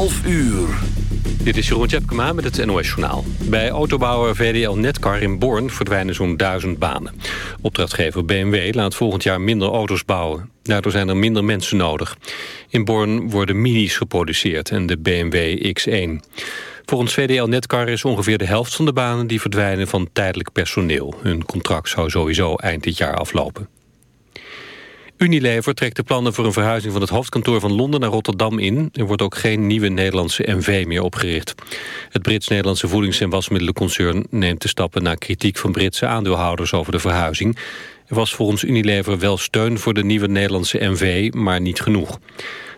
12 uur. Dit is Jeroen Tjepkema met het NOS Journaal. Bij autobouwer VDL Netcar in Born verdwijnen zo'n duizend banen. Opdrachtgever BMW laat volgend jaar minder auto's bouwen. Daardoor zijn er minder mensen nodig. In Born worden minis geproduceerd en de BMW X1. Volgens VDL Netcar is ongeveer de helft van de banen die verdwijnen van tijdelijk personeel. Hun contract zou sowieso eind dit jaar aflopen. Unilever trekt de plannen voor een verhuizing van het hoofdkantoor van Londen naar Rotterdam in. Er wordt ook geen nieuwe Nederlandse NV meer opgericht. Het Brits-Nederlandse voedings- en wasmiddelenconcern neemt de stappen na kritiek van Britse aandeelhouders over de verhuizing. Er was volgens Unilever wel steun voor de nieuwe Nederlandse NV, maar niet genoeg.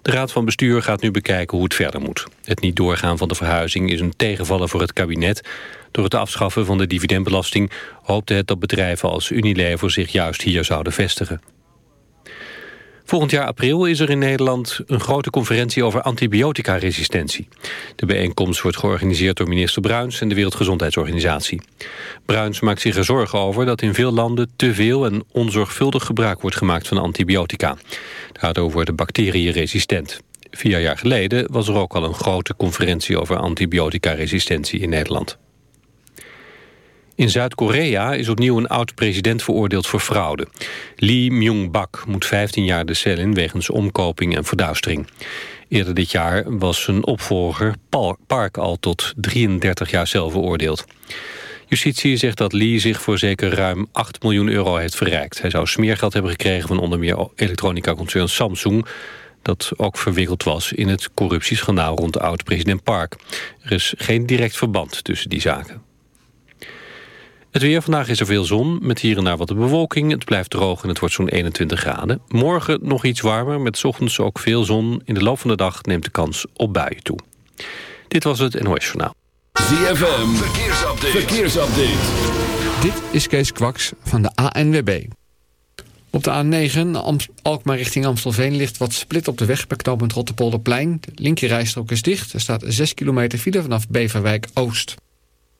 De Raad van Bestuur gaat nu bekijken hoe het verder moet. Het niet doorgaan van de verhuizing is een tegenvaller voor het kabinet. Door het afschaffen van de dividendbelasting hoopte het dat bedrijven als Unilever zich juist hier zouden vestigen. Volgend jaar april is er in Nederland een grote conferentie over antibioticaresistentie. De bijeenkomst wordt georganiseerd door minister Bruins en de Wereldgezondheidsorganisatie. Bruins maakt zich er zorgen over dat in veel landen te veel en onzorgvuldig gebruik wordt gemaakt van antibiotica. Daardoor worden bacteriën resistent. Vier jaar geleden was er ook al een grote conferentie over antibioticaresistentie in Nederland. In Zuid-Korea is opnieuw een oud-president veroordeeld voor fraude. Lee Myung-bak moet 15 jaar de cel in wegens omkoping en verduistering. Eerder dit jaar was zijn opvolger Park al tot 33 jaar cel veroordeeld. Justitie zegt dat Lee zich voor zeker ruim 8 miljoen euro heeft verrijkt. Hij zou smeergeld hebben gekregen van onder meer elektronica-concern Samsung dat ook verwikkeld was in het corruptieschandaal rond oud-president Park. Er is geen direct verband tussen die zaken. Het weer vandaag is er veel zon, met hier en daar wat bewolking. Het blijft droog en het wordt zo'n 21 graden. Morgen nog iets warmer, met ochtends ook veel zon. In de loop van de dag neemt de kans op buien toe. Dit was het NOS Journaal. ZFM, verkeersupdate. verkeersupdate. Dit is Kees Kwaks van de ANWB. Op de A9, Alkmaar richting Amstelveen, ligt wat split op de weg bij knooppunt Rotterpolderplein. De linkerrijstrook is dicht. Er staat 6 kilometer file vanaf Beverwijk Oost.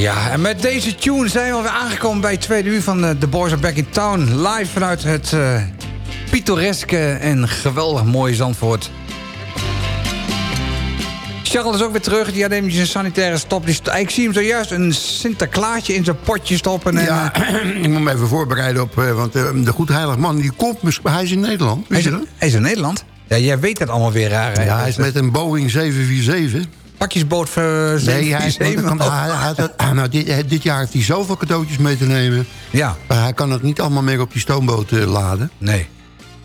Ja, en met deze tune zijn we alweer aangekomen bij het tweede uur van eh, The Boys Are Back in Town. Live vanuit het eh pittoreske en geweldig mooie Zandvoort. Charles is ook weer terug. Die had eventjes een sanitaire stop. Ik zie hem zojuist een Sinterklaasje in zijn potje stoppen. En, Ja, eh, ik moet me even voorbereiden op... want de goed heilig man, die komt... mis- Hij is in Nederland, hij, weet is, je dat? hij is in Nederland. Ja, jij weet dat allemaal weer raar. hè? Ja, hij is met een Boeing 747. Pakjesboot voor Nee, hij, is, 747. want hij, hij had het- nou, dit, dit jaar heeft hij zoveel cadeautjes mee te nemen. Ja, Maar hij kan het niet allemaal meer op die stoomboot eh, laden. nee.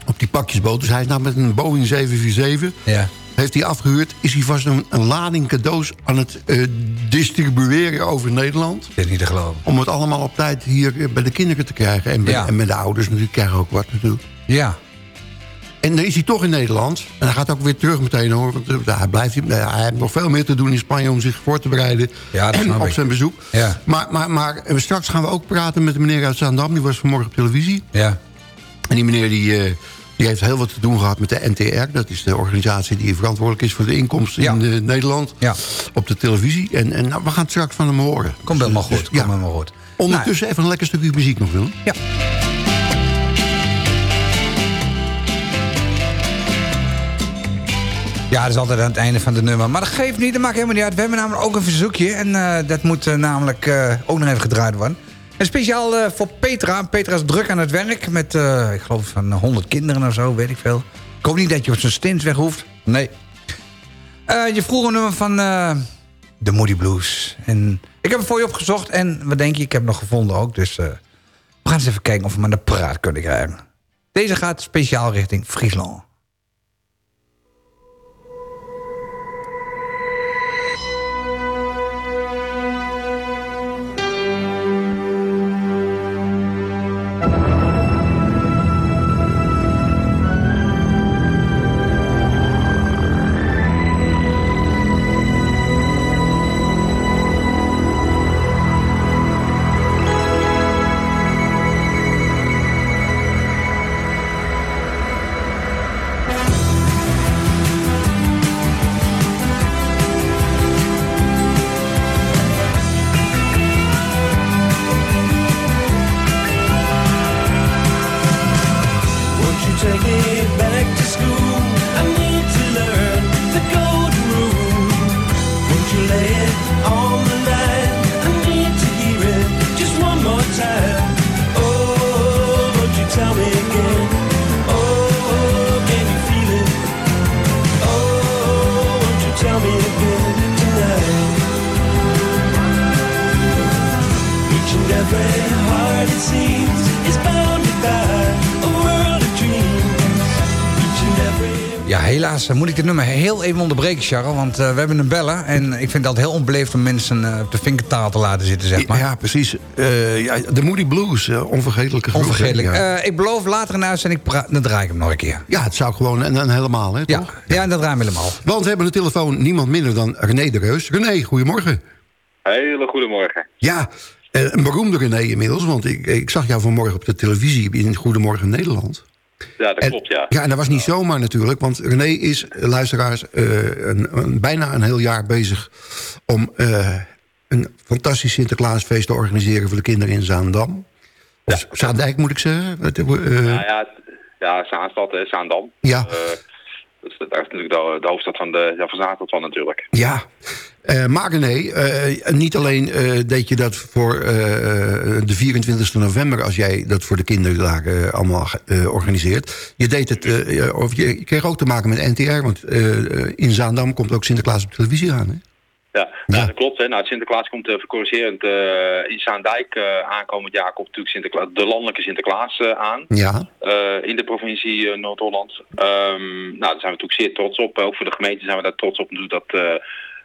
Op die pakjesboot. Dus hij is nou met een Boeing 747... Ja. heeft hij afgehuurd. Is hij vast een, een lading cadeaus aan het eh, distribueren over Nederland. Dit is niet te geloven. Om het allemaal op tijd hier eh, bij de kinderen te krijgen. En, bij- Ja. en met de ouders natuurlijk krijgen ook wat natuurlijk. Ja. En dan is hij toch in Nederland. En hij gaat ook weer terug meteen hoor. Want eh, hij, blijft, hij heeft nog veel meer te doen in Spanje om zich voor te bereiden. Ja, dat op zijn bezoek. Ja. Maar, maar, maar eh, straks gaan we ook praten met de meneer uit Zaandam. Die was vanmorgen op televisie. Ja. En die meneer die, eh, Die heeft heel wat te doen gehad met de NTR. Dat is de organisatie die verantwoordelijk is voor de inkomsten Ja. in Nederland. Ja. Op de televisie. En, en nou, we gaan het straks van hem horen. Komt helemaal Dus, goed. ja. Helemaal goed. Ondertussen even een lekker stukje muziek nog, Willem. Ja. Ja, dat is altijd aan het einde van de nummer. Maar dat geeft niet, dat maakt helemaal niet uit. We hebben namelijk ook een verzoekje. En eh, dat moet eh, namelijk eh, ook nog even gedraaid worden. En speciaal voor Petra. Petra is druk aan het werk met, ik geloof, van 100 kinderen of zo, weet ik veel. Ik hoop niet dat je op zo'n stint weg hoeft. Nee. Je vroeg een nummer van de Moody Blues. En ik heb het voor je opgezocht. En wat denk je, ik heb nog gevonden ook. Dus we gaan eens even kijken of we hem aan de praat kunnen krijgen. Deze gaat speciaal richting Friesland. Even onderbreken, Charles. Want eh, we hebben een bellen. En ik vind dat heel onbeleefd om mensen eh, op de vinkertaal te laten zitten, zeg maar. Ja, precies. Eh, ja, de Moody Blues, onvergetelijke groep? Onvergetelijk. Ja. Eh, ik beloof later in de uitzending, dan draai ik hem nog een keer. ja, het zou gewoon en dan helemaal, hè, Ja, toch? ja en dat draaien we helemaal. Want we hebben de telefoon niemand minder dan René de Reus. René, goedemorgen. Hele goedemorgen. Ja, een beroemde René inmiddels. Want ik, ik zag jou vanmorgen op de televisie in Goedemorgen Nederland. Ja, dat En, klopt, ja. Ja, en dat was niet zomaar natuurlijk. Want René is, eh, luisteraars, eh, een, een- bijna een heel jaar bezig... om eh, een fantastisch Sinterklaasfeest te organiseren voor de kinderen in Zaandam. Of Zaandijk moet ik zeggen. Ja, ja, ja Zaanstad, hè, Zaandam. Ja. Eh, dat is, natuurlijk de, hoofdstad van, de, ja, van natuurlijk. Ja, Eh, maar eh, niet alleen eh, deed je dat voor de 24 november... als jij dat voor de kinderdagen allemaal organiseert. Je, deed het, of je kreeg ook te maken met NTR... want in Zaandam komt ook Sinterklaas op televisie aan, hè? Ja, ja. dat klopt. Hè. Nou, Sinterklaas komt uh, vercorrigerend uh, in Zaandijk uh, aankomend jaar komt natuurlijk Sinterklaas, de landelijke Sinterklaas uh, aan. Ja. in de provincie Noord-Holland. Um, nou, daar zijn we natuurlijk zeer trots op. Ook voor de gemeente zijn we daar trots op. Dat,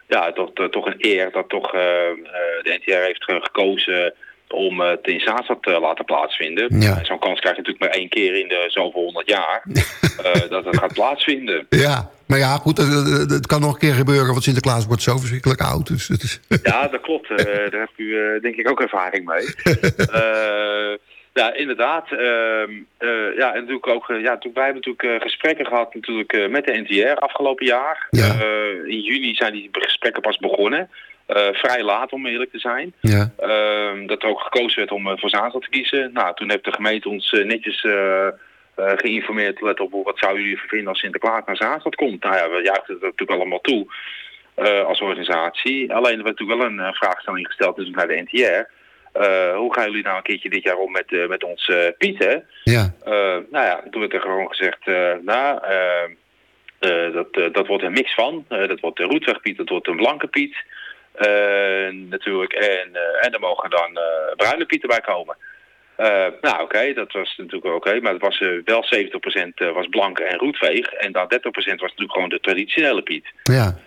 ja, dat, toch een eer dat toch de NTR heeft gekozen om het in Zaanstad te laten plaatsvinden. Ja. Zo'n kans krijg je natuurlijk maar één keer in de zoveel honderd jaar dat het gaat plaatsvinden. Ja, maar ja, goed, het kan nog een keer gebeuren, want Sinterklaas wordt zo verschrikkelijk oud. Dus het is... Ja, dat klopt. Uh, daar heeft u uh, denk ik ook ervaring mee. uh, ja, inderdaad. Uh, ja, en natuurlijk ook, ja, natuurlijk, wij hebben natuurlijk gesprekken gehad natuurlijk, met de NTR afgelopen jaar. Ja. in juni zijn die gesprekken pas begonnen. vrij laat om eerlijk te zijn. Ja. Ehm, dat er ook gekozen werd om voor Zaanstad te kiezen. Nou, toen heeft de gemeente ons netjes uh, geïnformeerd. Let op, wat zouden jullie vinden als Sinterklaas naar Zaanstad komt? Nou ja, we juichten het natuurlijk allemaal toe uh, als organisatie. Alleen er werd natuurlijk wel een uh, vraagstelling gesteld dus naar de NTR. hoe gaan jullie nou een keertje dit jaar om met, met ons Piet, hè? Ja. nou ja, toen werd er gewoon gezegd, nou... dat, dat wordt een mix van. dat wordt de roetwegpiet, dat wordt een blanke piet. natuurlijk. En, en er mogen dan bruine pieten bij komen. Uh, nou oké, okay, dat was natuurlijk oké, okay, maar het was uh, wel 70% was blanke en roetveeg. En dan 30% was natuurlijk gewoon de traditionele Piet. Ja.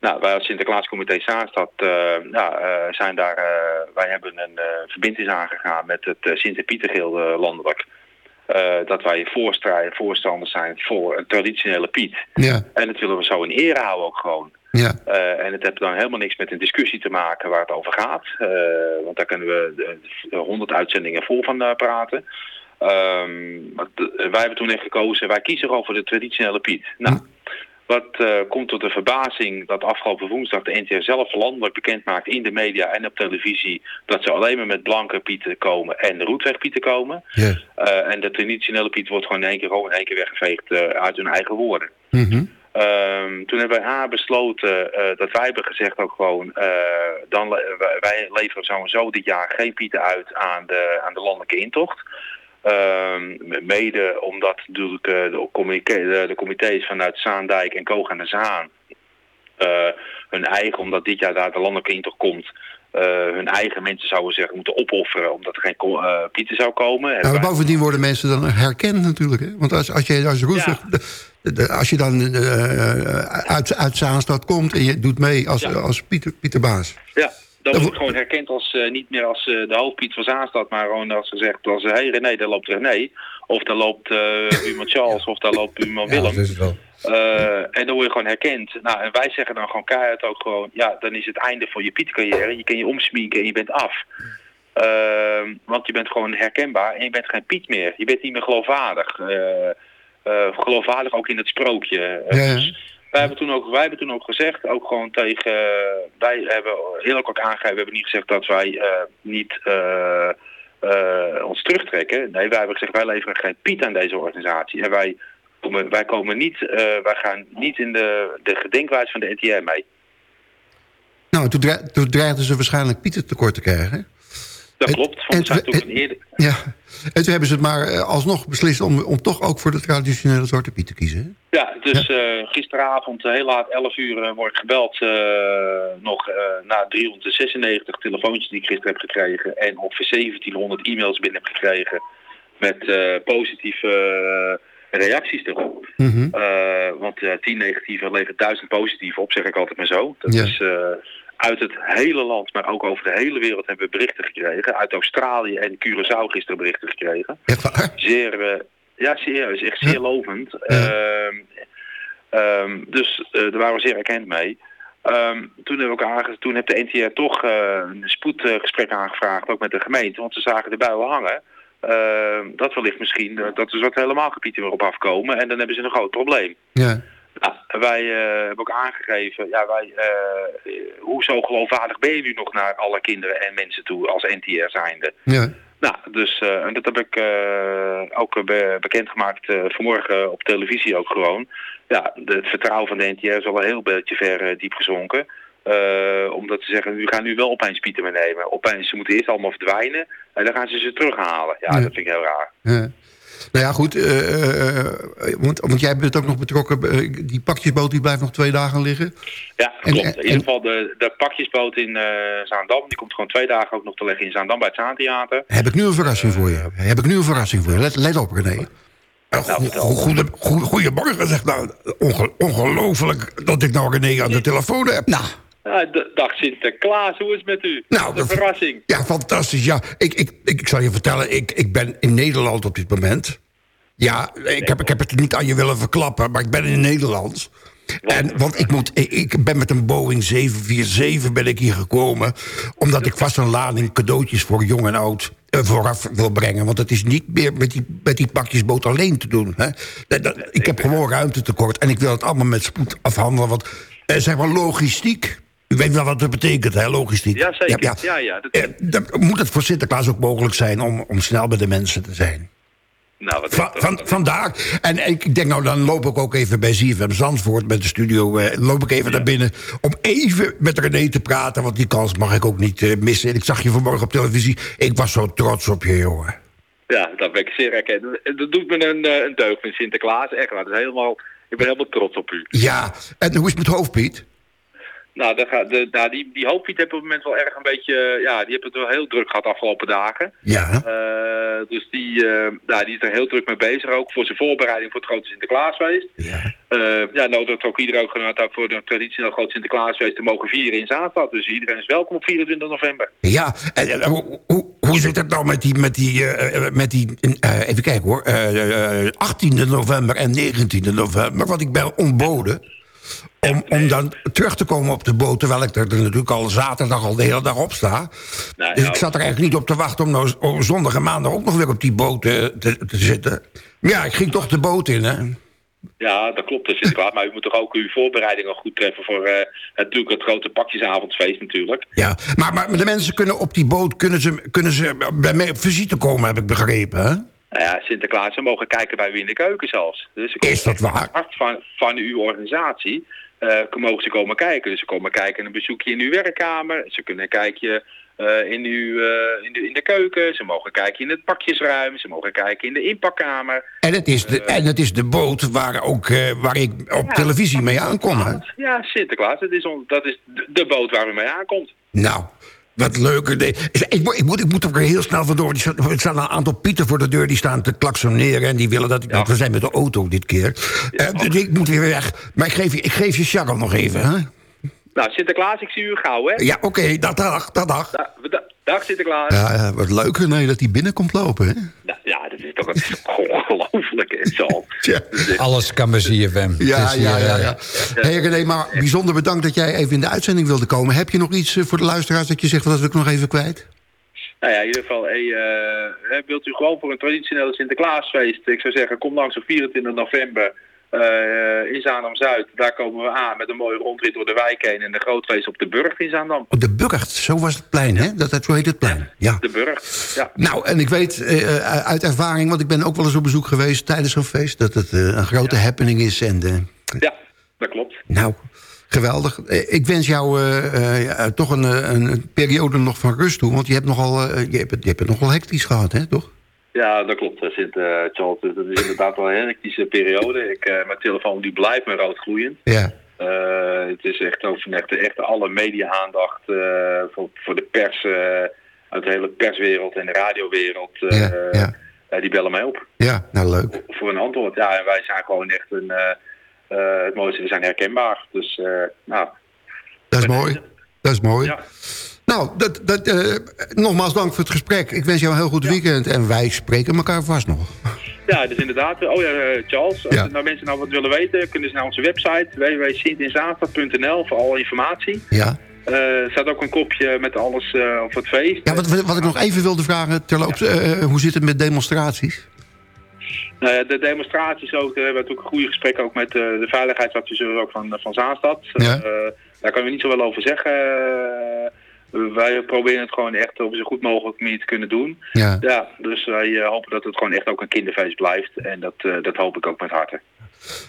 Nou, wij als Sinterklaascomité Zaanstad nou, zijn daar, wij hebben een verbindenis aangegaan met het Sint-Pietergilde landelijk. Dat wij voorstanders zijn voor een traditionele Piet. Ja. En dat willen we zo in ere houden ook gewoon. Ja. Uh, en het heeft dan helemaal niks met een discussie te maken waar het over gaat. Uh, want daar kunnen we honderd uitzendingen vol van praten. Ehm, eh, wij hebben toen echt gekozen, wij kiezen gewoon voor de traditionele Piet. Nou, wat eh, komt tot de verbazing dat afgelopen woensdag de NTR zelf landelijk bekend maakt in de media en op televisie dat ze alleen maar met blanke pieten komen en roetwegpieten komen. Ja. Eh, en de traditionele piet wordt gewoon in één keer, gewoon in één keer weggeveegd eh, uit hun eigen woorden. Mhm. Ehm, toen hebben wij A besloten dat wij hebben gezegd ook gewoon, dan le- wij leveren sowieso dit jaar geen pieten uit aan de, aan de landelijke intocht. Ehm, mede omdat natuurlijk eh, de, communica- de, de comité's vanuit Zaandijk en Koog aan de Zaan eh, hun eigen, omdat dit jaar daar de landelijke intocht komt, eh, hun eigen mensen zouden zeggen moeten opofferen omdat er geen eh, pieten zou komen. Hebben maar bovendien worden mensen dan herkend natuurlijk. Hè? Want als, als, je, als, de- de- als je dan eh, uit, uit Zaanstad komt en je doet mee als, Ja. als Pieter, Pieter Baas. Ja, Dat wordt wo- gewoon herkend als eh, niet meer als eh, de hoofdpiet van Zaanstad, maar gewoon als gezegd als hé hey, René, daar loopt René. Of daar loopt eh iemand Charles, of daar loopt iemand Ja, Willem. dat is het wel. Eh, en dan word je gewoon herkend. Nou, en wij zeggen dan gewoon keihard ook gewoon, ja, dan is het einde van je Piet-carrière. Je kan je omsminken en je bent af. Ehm, want je bent gewoon herkenbaar en je bent geen Piet meer. Je bent niet meer geloofwaardig. Eh, eh, geloofwaardig ook in het sprookje. Eh, dus wij hebben, toen ook, wij hebben toen ook gezegd, ook gewoon tegen... wij hebben heel ook aangegeven, we hebben niet gezegd dat wij eh, niet... eh, eh, ons terugtrekken. Nee, wij hebben gezegd, wij leveren geen Piet aan deze organisatie. En wij komen, wij komen niet, eh, wij gaan niet in de, de gedenkwijze van de NTR mee. Nou, toen, dre- toen dreigden ze waarschijnlijk Pieter tekort te krijgen. Dat klopt, want het- toen van eerder... Ja. En toen hebben ze het maar eh, alsnog beslist om, om toch ook voor de traditionele Zwarte Piet te kiezen. hè? Ja, dus eh, gisteravond eh, heel laat, 11 uur, word ik gebeld nog na 396 telefoontjes die ik gisteren heb gekregen en ongeveer 1700 e-mails binnen heb gekregen met positieve reacties erop. Mhm. Want eh 10 negatieve levert 1000 positieve op, zeg ik altijd maar zo. Dat Ja. is uit het hele land, maar ook over de hele wereld hebben we berichten gekregen. Uit Australië en Curaçao gisteren berichten gekregen. Echt waar? Zeer, eh, ja, serieus, echt zeer Ja. lovend. Ehm, ehm, dus eh, daar waren we zeer erkend mee. Ehm, toen, hebben we ook aange- toen heeft de NTR toch eh, een spoedgesprek aangevraagd, ook met de gemeente, want ze zagen de buien hangen. Dat wellicht misschien, dat er wat helemaal gebieden weer op afkomen en dan hebben ze een groot probleem. Ja. Nou, wij eh, hebben ook aangegeven, ja, wij, eh, hoe zo geloofwaardig ben je nu nog naar alle kinderen en mensen toe als NTR zijnde? Ja. Nou, dus en dat heb ik ook be- bekendgemaakt vanmorgen op televisie ook gewoon. Ja, de, het vertrouwen van de NTR is al een heel beetje ver diep gezonken. Omdat ze zeggen, we gaan nu wel opeens Pieter meenemen. Opeens, ze moeten eerst allemaal verdwijnen en dan gaan ze ze terughalen. Ja, Ja. dat vind ik heel raar. Ja. Nou ja, goed. eh, eh, want, want jij bent ook nog betrokken. die pakjesboot die blijft nog twee dagen liggen. Ja, En- klopt. en- In ieder geval de, de pakjesboot in eh, Zaandam, die komt gewoon twee dagen ook nog te leggen in Zaandam bij het Zaantheater. Heb ik nu een verrassing voor je? Heb ik nu een verrassing voor je? Let, let op, René. Go- goede- goe- Goedemorgen, zeg nou. Onge- ongelooflijk dat ik nou René aan de telefoon heb. Nou, dag Sinterklaas, hoe is het met u? Nou, dat- verrassing. Ja, fantastisch. Ja, ik, ik, ik, ik zal je vertellen, ik, ik ben in Nederland op dit moment. Ja, ik heb, ik heb het niet aan je willen verklappen, maar ik ben in Nederland. En, want ik, moet, ik, ben met een Boeing 747 ben ik hier gekomen... omdat ik vast een lading cadeautjes voor jong en oud eh, vooraf wil brengen. Want het is niet meer met die, met die pakjesboot alleen te doen. Hè. Dat- dat- ik heb gewoon ruimtetekort en ik wil het allemaal met spoed afhandelen. Want eh, zeg maar logistiek... U weet wel wat dat betekent, hè, logistiek? Ja, zeker. Ja, ja, dat- Eh, moet het voor Sinterklaas ook mogelijk zijn om, om snel bij de mensen te zijn. Nou, wat Van, van, vandaar. En ik denk nou, dan loop ik ook even bij ZFM Zandvoort met de studio. eh, loop ik even naar binnen om even met René te praten. Want die kans mag ik ook niet eh, missen. En ik zag je vanmorgen op televisie. Ik was zo trots op je, jongen. Ja, dat ben ik zeer herkend. Dat doet me een, eh, een deugd met Sinterklaas. Echt waar. Dat is helemaal, ik ben helemaal trots op u. Ja, en hoe is het met hoofdpiet? Nou, dat gaat, de, nou die, die hoofdpiet heeft op het moment wel erg een beetje... eh, Ja, die heeft het wel heel druk gehad de afgelopen dagen. Ja, Eh, dus die, nou, die is er heel druk mee bezig. Ook voor zijn voorbereiding voor het grote Sinterklaasfeest. ja. Eh ja, nou dat ook iedereen ook genoemd voor de traditioneel groot Sinterklaasfeest te mogen vieren in Zaanstad. Dus iedereen is welkom op 24 november. Ja, en, en hoe, hoe, hoe zit het nou met die, met die, met die even kijken hoor, eh, eh, 18e november en 19e november, want ik ben ontboden. Om, om dan terug te komen op de boot... terwijl ik er natuurlijk al zaterdag al de hele dag op sta. Nou, dus ik zat er eigenlijk niet op te wachten... om nou op zondag en maandag ook nog weer op die boot eh, te, te zitten. Ja, ik ging toch de boot in, hè. Ja, dat klopt, dat klaar. Maar u moet toch ook uw voorbereidingen goed treffen voor eh, het, natuurlijk het grote pakjesavondfeest natuurlijk. Ja, maar, maar de mensen kunnen op die boot... kunnen ze, kunnen ze bij mij op visite komen, heb ik begrepen, hè? Nou ja, Sinterklaas, ze mogen kijken bij u in de keuken zelfs. Dus ze Is dat waar? hart van, van uw organisatie mogen ze komen kijken. Dus ze komen kijken een bezoekje in uw werkkamer. Ze kunnen een kijkje eh, in, uw, eh, in, de, in de keuken. Ze mogen kijken in het pakjesruim. Ze mogen kijken in de inpakkamer. En het is de, en het is de boot waar, ook, eh, waar ik op televisie mee aankom, hè? Ja, Sinterklaas, dat is, on, dat is de, de boot waar u mee aankomt. Nou, wat leuker. Nee, Ik, moet- ik, moet, ik moet er weer heel snel vandoor. Er staan- een aantal pieten voor de deur die staan te klaksoneren... en die willen dat ik... Ja. We zijn met de auto dit keer. Eh, dus ik moet weer weg. Maar ik geef je, ik geef je Charles nog even, hè? Nou, Sinterklaas, ik zie u gauw, hè? Ja, oké. dag, dag, dag, dag. Da- da- dag Sinterklaas. Ja, ja, wat leuker nee, dat hij binnenkomt lopen, hè? Nou, ja, dat is toch dat is ongelooflijk, hè, zo. Tja. Alles kan bij ZFM. Ja, ja, hier, ja, eh, ja. Hey René, maar bijzonder bedankt dat jij even in de uitzending wilde komen. Heb je nog iets eh, voor de luisteraars dat je zegt... dat wil ik nog even kwijt? Nou ja, in ieder geval, hey, eh, wilt u gewoon voor een traditionele Sinterklaasfeest? Ik zou zeggen, kom langs op 24 november eh, in Zaandam-Zuid. Daar komen we aan met een mooie rondrit door de wijk heen en een groot feest op de Burg in Zaandam. Op de Burgt, zo was het plein, hè? Dat, dat, zo heet het plein, ja. De Burg, ja. Nou, en ik weet eh, eh, uit ervaring, want ik ben ook wel eens op bezoek geweest tijdens zo'n feest, dat het een grote happening is. En Ja, dat klopt. nou, geweldig. Ik wens jou toch een, een, periode nog van rust toe, want je hebt, nogal, je hebt, het- je hebt het nogal hectisch gehad, hè, toch? Ja, dat klopt, Sint eh, Charles. Dat is inderdaad wel een hectische periode. Ik, eh, mijn telefoon die blijft me rood gloeiend. Ja, Eh, het is echt over echt, echt alle media-aandacht voor, voor de pers, uit de hele perswereld en de radiowereld. Ja, ja. die bellen mij op ja, nou leuk. voor een antwoord. Ja, en wij zijn gewoon echt een. het mooiste, we zijn herkenbaar. Dus, nou, Dat is mooi. Dat is mooi. ja. Nou, dat, dat, eh, nogmaals dank voor het gesprek. Ik wens jou een heel goed weekend en wij spreken elkaar vast nog. Ja, dus inderdaad. Oh ja, eh, Charles, als Ja. nou mensen nou wat willen weten, kunnen ze naar onze website www.sintinzaterdag.nl voor alle informatie. Ja. Eh, Er staat ook een kopje met alles over het feest. Ja, wat, wat ik nog even wilde vragen, terloops, hoe zit het met demonstraties? De demonstraties ook, we hebben natuurlijk een goede gesprek ook met de veiligheidsadviseur ook van, van Zaanstad. Ja. Daar kunnen we niet zoveel over zeggen. Wij proberen het gewoon echt op zo goed mogelijk manier te kunnen doen. Ja. Ja, dus wij eh, hopen dat het gewoon echt ook een kinderfeest blijft. En dat, eh, dat hoop ik ook met harte.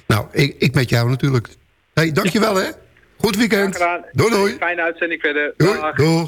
Nou, ik, ik met jou natuurlijk. hey, dankjewel hè. Goed weekend. Doei doei. Fijne uitzending verder. Doei, doei.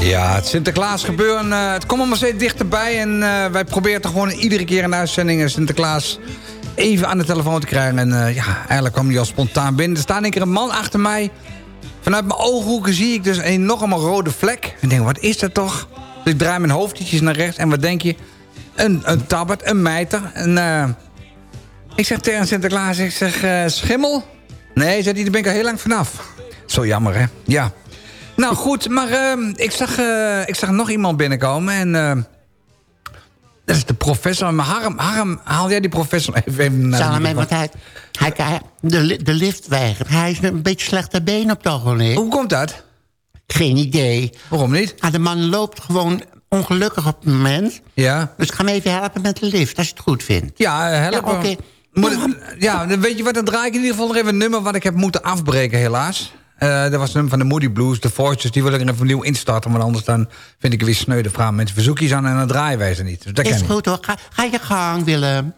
Ja, het Sinterklaas gebeuren, eh, het komt allemaal steeds dichterbij. En eh, wij proberen toch gewoon iedere keer in de uitzending eh, Sinterklaas even aan de telefoon te krijgen. En ja, eigenlijk kwam hij al spontaan binnen. Er staat een keer een man achter mij. Vanuit mijn ooghoeken zie ik dus een enorme rode vlek. En ik denk, wat is dat toch? Dus ik draai mijn hoofd ietsjes naar rechts. En wat denk je? Een, een tabbert, een mijter. En, ik zeg tegen Sinterklaas, ik zeg, schimmel? Nee, zegt hij, daar ben ik al heel lang vanaf. Zo jammer, hè? Ja. Nou goed, maar ehm, ik, zag, eh, ik zag nog iemand binnenkomen en... Ehm, dat is de professor. Maar Harm, Harm haal jij die professor even, naar naar Zal hem even, want hij, hij, de, de lift weigert. Hij is een beetje slechte been op het ogenblik. Hoe komt dat? Geen idee. Waarom niet? Ah, de man loopt gewoon ongelukkig op het moment. Ja. Dus ik ga hem even helpen met de lift, als je het goed vindt. Ja, eh, helpen. Ja, ja, weet je wat, dan draai ik in ieder geval nog even een nummer... wat ik heb moeten afbreken, helaas. Uh, dat was een van de Moody Blues, de Forges. Die wil ik er even nieuw instarten. Want anders dan vind ik er weer sneu. de vraag. mensen verzoekjes aan en dan draaien wij ze niet. Dus dat Is goed hoor. Ga, ga je gang, Willem.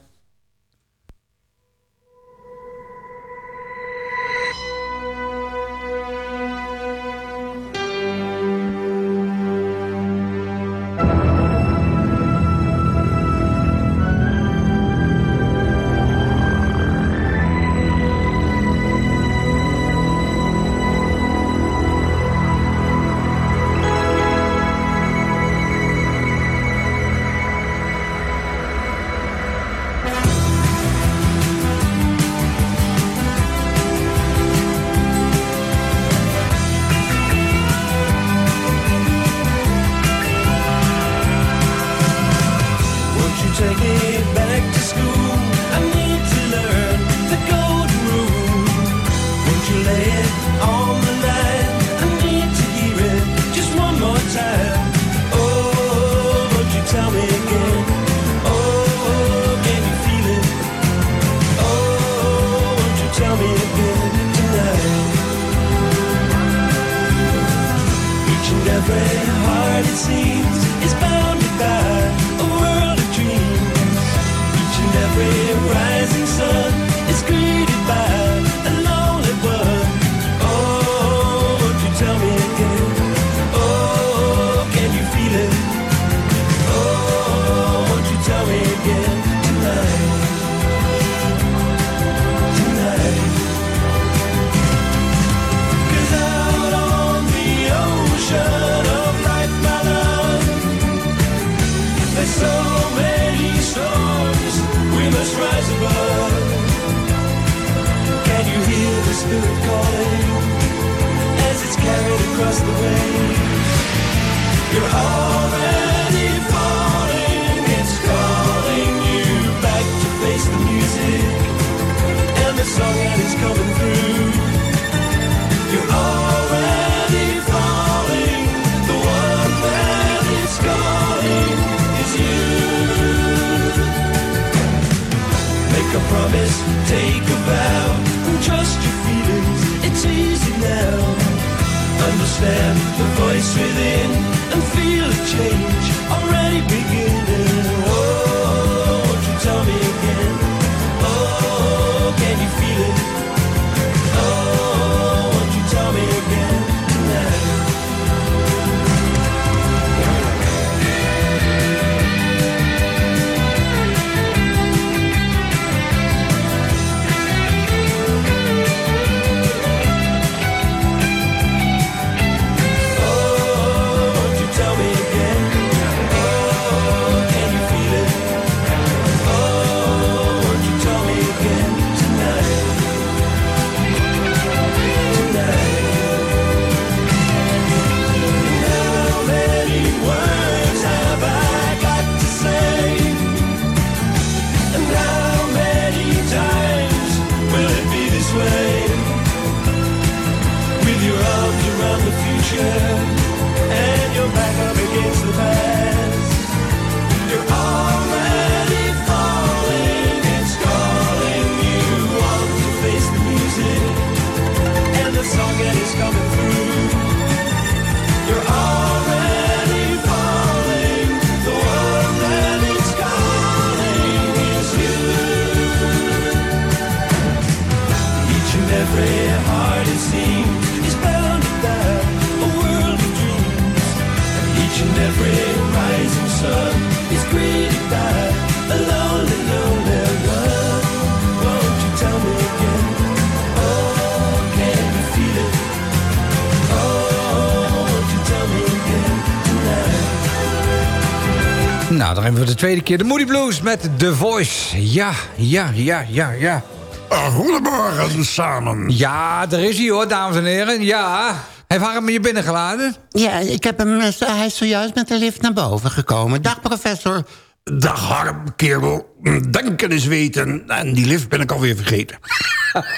voor de tweede keer de Moody Blues met The Voice. Ja, ja, ja, ja, ja. Goedemorgen samen. Ja, er is hij hoor, dames en heren. Ja. Heeft Harm je binnengeladen? Ja, ik heb hem, eh, hij is zojuist met de lift naar boven gekomen. Dag professor Dag Harm, kerel. Mm, Denken is weten. En die lift ben ik alweer vergeten.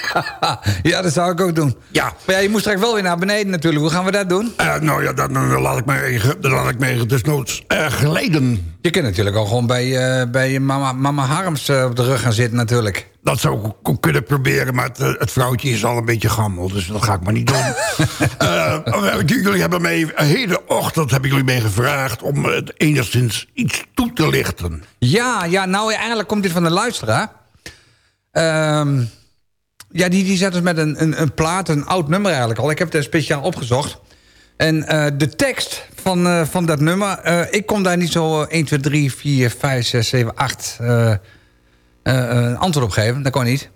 ja, dat zou ik ook doen. Ja. Maar ja, je moest straks wel weer naar beneden natuurlijk. Hoe gaan we dat doen? Eh, nou ja, dan, dan, laat ik me eigen, dan desnoods uh, glijden. Je kunt natuurlijk al gewoon bij, eh, je bij mama, mama Harms op de rug gaan zitten natuurlijk. Dat zou ik ook kunnen proberen, maar het, het vrouwtje is al een beetje gammel. Dus dat ga ik maar niet doen. Eh, jullie hebben mij een hele ochtend hebben jullie mij gevraagd... om het enigszins iets toe te lichten. Ja, ja, nou eigenlijk komt dit van de luisteraar. Ehm, ja, die, die zet dus met een, een, een plaat, een oud nummer eigenlijk al. Ik heb het er speciaal opgezocht. En eh, de tekst van, eh, van dat nummer... ik kon daar niet zo eh, 1, 2, 3, 4, 5, 6, 7, 8... eh, eh, een antwoord op geven. Dat kon niet.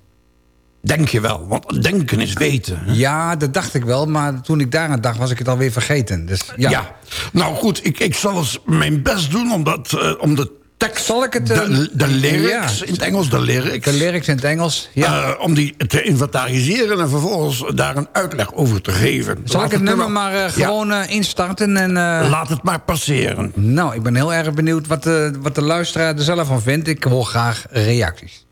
Denk je wel, want denken is weten. hè? Ja, dat dacht ik wel. Maar toen ik daaraan dacht, was ik het alweer vergeten. Dus ja. Ja. Nou goed, ik, ik zal eens mijn best doen om, dat, eh, om de tekst... Zal ik het, eh, De, de lyrics, ja. in het Engels de lyrics... De lyrics in het Engels. Ja. eh, om die te inventariseren en vervolgens daar een uitleg over te geven. Zal Laat ik het nummer maar- eh, Ja, gewoon eh, instarten? En, eh, laat het maar passeren. Nou, ik ben heel erg benieuwd wat de, wat de luisteraar er zelf van vindt. Ik hoor graag reacties.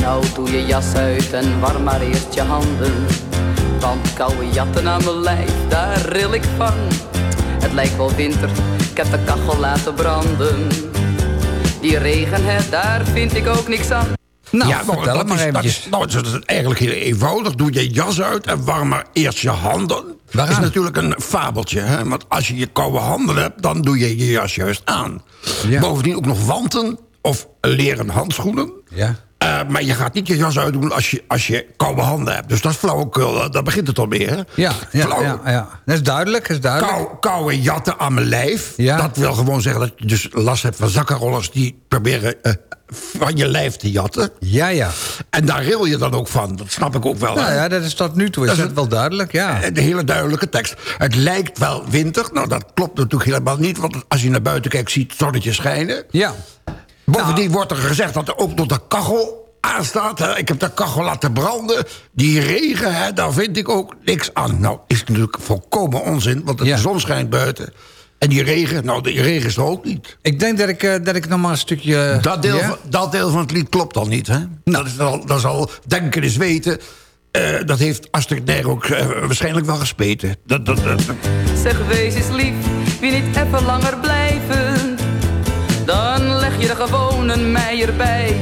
Nou doe je jas uit en warm maar eerst je handen. Want koude jatten aan mijn lijf, daar ril ik van. Het lijkt wel winter, ik heb de kachel laten branden. Die regen, hè, daar vind ik ook niks aan. Nou, ja, nou, vertel het dat maar is, dat eventjes. is, nou, dat is eigenlijk heel eenvoudig. Doe je jas uit en warm maar eerst je handen. Dat is natuurlijk een fabeltje. Hè? Want als je je koude handen hebt, dan doe je je jas juist aan. Ja. Bovendien ook nog wanten of leren handschoenen. Ja. Eh, maar je gaat niet je jas uitdoen als je, als je koude handen hebt. Dus dat is flauwekul, eh, daar begint het al mee. Hè? Ja, ja, Flauw- ja, ja. Dat is duidelijk, dat is duidelijk. Kou, koude jatten aan mijn lijf. Ja. Dat wil gewoon zeggen dat je dus last hebt van zakkenrollers... die proberen eh, van je lijf te jatten. Ja, ja. En daar ril je dan ook van. Dat snap ik ook wel. Nou hè? ja, dat is tot nu toe is Dat dat, is het- wel duidelijk, ja. De hele duidelijke tekst. Het lijkt wel winter. Nou, dat klopt natuurlijk helemaal niet. Want als je naar buiten kijkt, ziet het zonnetje schijnen. Ja. Bovendien wordt er gezegd dat er ook nog de kachel aanstaat. Hè. Ik heb de kachel laten branden. Die regen, hè, daar vind ik ook niks aan. Nou, is natuurlijk volkomen onzin. Want de Ja. zon schijnt buiten. En die regen, nou, die regen is er ook niet. Ik denk dat ik, eh, dat ik nog maar een stukje... Dat deel, Ja? van, dat deel van het lied klopt al niet, hè? Dat, is al, dat is al denken is weten. Eh, dat heeft Astrid Ner ook eh, waarschijnlijk wel gespeten. Dat, dat, dat, Zeg, wees eens lief, wie niet even langer blijven? Je er gewoon een meier bij.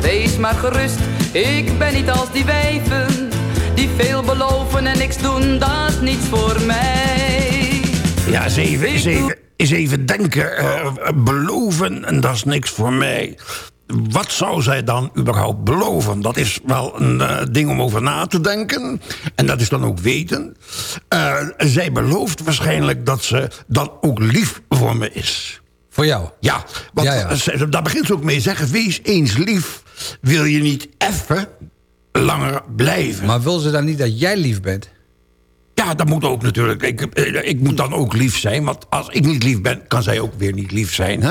Wees maar gerust, ik ben niet als die wijven. Die veel beloven en niks doen, dat is niets voor mij. Ja, eens even, eens even, eens even denken. eh, beloven, en dat is niks voor mij. Wat zou zij dan überhaupt beloven? Dat is wel een eh, ding om over na te denken. En dat is dan ook weten. Eh, zij belooft waarschijnlijk dat ze dan ook lief voor me is. Voor jou? Ja, want Ja, ja. ze- daar begint ze ook mee. Zeggen, wees eens lief. Wil je niet even langer blijven? Maar wil ze dan niet dat jij lief bent? Ja, dat moet ook natuurlijk. Ik, eh, ik moet dan ook lief zijn. Want als ik niet lief ben, kan zij ook weer niet lief zijn. Hè?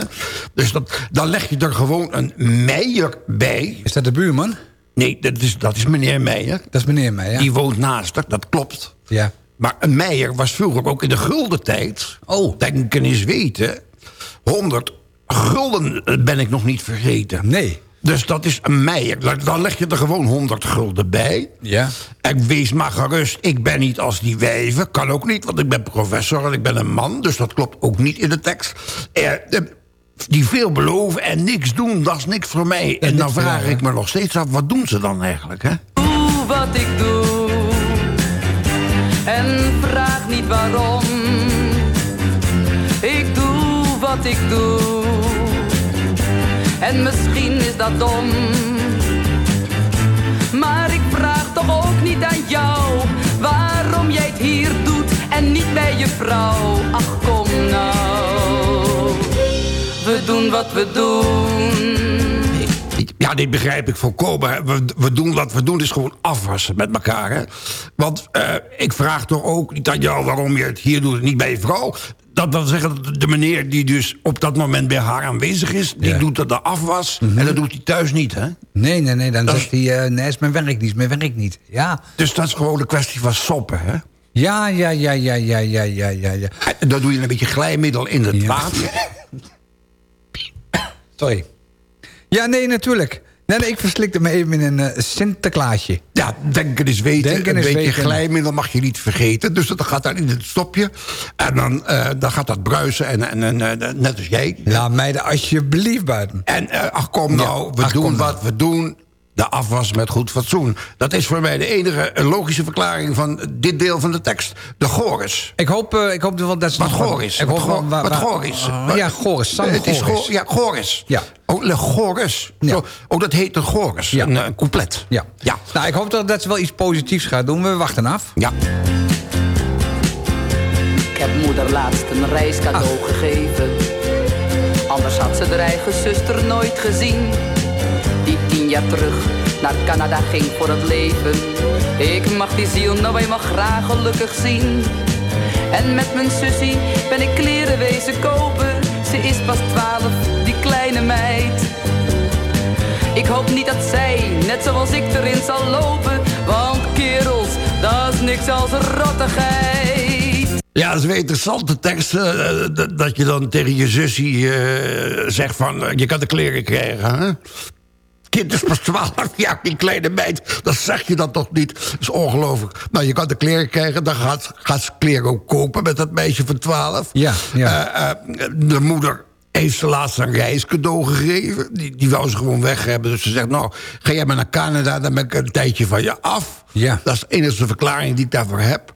Dus dat, dan leg je er gewoon een Meijer bij. Is dat de buurman? Nee, dat is, dat is meneer Meijer. Dat is meneer mij, ja. Die woont naast haar, dat klopt. Ja. Maar een Meijer was vroeger ook in de gulden tijd. Oh. Denken is weten. 100 gulden eh, ben ik nog niet vergeten. Nee. Dus dat is een Meijer. Dan- leg je er gewoon 100 gulden bij. Ja. En wees maar gerust, ik ben niet als die wijven. Kan ook niet, want ik ben professor en ik ben een man. Dus dat klopt ook niet in de tekst. Eh, die veel beloven en niks doen, dat is niks voor mij. en dan vraag ik me nog steeds af, wat doen ze dan eigenlijk? Hè? Doe wat ik doe en vraag niet waarom. Ik doe en misschien is dat dom. Maar ik vraag toch ook niet aan jou waarom jij het hier doet en niet bij je vrouw. Ach kom nou, we doen wat we doen. Ja, dit begrijp ik volkomen. We, we doen wat we doen, is gewoon afwassen met elkaar. Hè? Want eh, ik vraag toch ook niet aan jou waarom je het hier doet niet bij je vrouw dat wil zeggen, de meneer die dus op dat moment bij haar aanwezig is... die doet dat de afwas en mhm. dat doet hij thuis niet, hè? Nee, nee, nee, dan dat zegt hij, uh, nee, is mijn werk niet, is mijn werk niet. Ja. Dus dat is gewoon een kwestie van soppen, hè? Ja, ja, ja, ja, ja, ja, ja, ja. ja. En dan doe je een beetje glijmiddel in het water. Sorry. Ja, nee, natuurlijk. Nee, nee, ik verslikte me even in een eh, Sinterklaasje. Ja, denken is weten. Denken een is beetje weten. glijmiddel mag je niet vergeten. Dus dat gaat dan in het stopje. En dan, eh, dan gaat dat bruisen. En, en, en, eh, net als jij. Laat mij er alsjeblieft buiten. En ach kom nou, we ach, doen nou. wat we doen. De afwas met goed fatsoen. Dat is voor mij de enige logische verklaring van dit deel van de tekst. De Goris. Ik hoop, eh, ik hoop wel dat ze Wat nog goor is. Ik Wat hoop wel waar- wat waar- goor is. Oh, Wat- ja, Goris. Sam Het is Goris. goor- ja, Goris. Ja. Oh, le Goris. Ja. Zo, oh, dat heet de Goris. Ja. Een, een couplet. Ja. Ja. Nou, ik hoop dat, dat ze wel iets positiefs gaat doen. We wachten af. Ja. Ik heb moeder laatst een reiscadeau gegeven. Anders had ze haar eigen zuster nooit gezien. Die tien jaar terug naar Canada ging voor het leven. Ik mag die ziel nou eenmaal graag gelukkig zien. En met mijn sussie ben ik kleren wezen kopen. Ze is pas twaalf, die kleine meid. Ik hoop niet dat zij, net zoals ik, erin zal lopen. Want kerels, dat is niks als rottigheid. Ja, dat is weer interessante tekst. eh, dat- dat je dan tegen je zusje eh, zegt van... eh, je kan de kleren krijgen, hè? Kind is pas 12 jaar, die kleine meid. Dat zeg je dan toch niet? Dat is ongelooflijk. Nou, je kan de kleren krijgen. Dan gaat, gaat ze kleren ook kopen met dat meisje van 12. Ja, ja. Eh, eh, de moeder heeft ze laatst een reiscadeau gegeven. Die, die wou ze gewoon weg hebben. Dus ze zegt, nou, ga jij maar naar Canada... dan ben ik een tijdje van je af. Ja. Dat is de enige verklaring die ik daarvoor heb.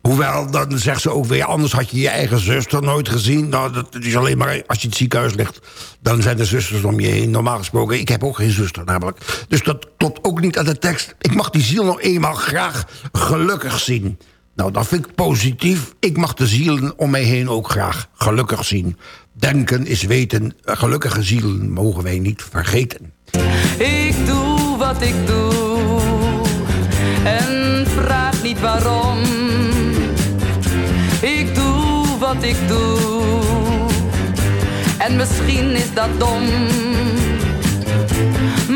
Hoewel, dan zegt ze ook weer... anders had je je eigen zuster nooit gezien. Nou, dat is alleen maar als je in het ziekenhuis ligt... dan zijn er zusters om je heen. Normaal gesproken, ik heb ook geen zuster namelijk. Dus dat klopt ook niet aan de tekst. Ik mag die ziel nog eenmaal graag gelukkig zien. Nou, dat vind ik positief. Ik mag de zielen om mij heen ook graag gelukkig zien. Denken is weten. Gelukkige zielen mogen wij niet vergeten. Ik doe wat ik doe en vraag niet waarom. Wat ik doe en misschien is dat dom.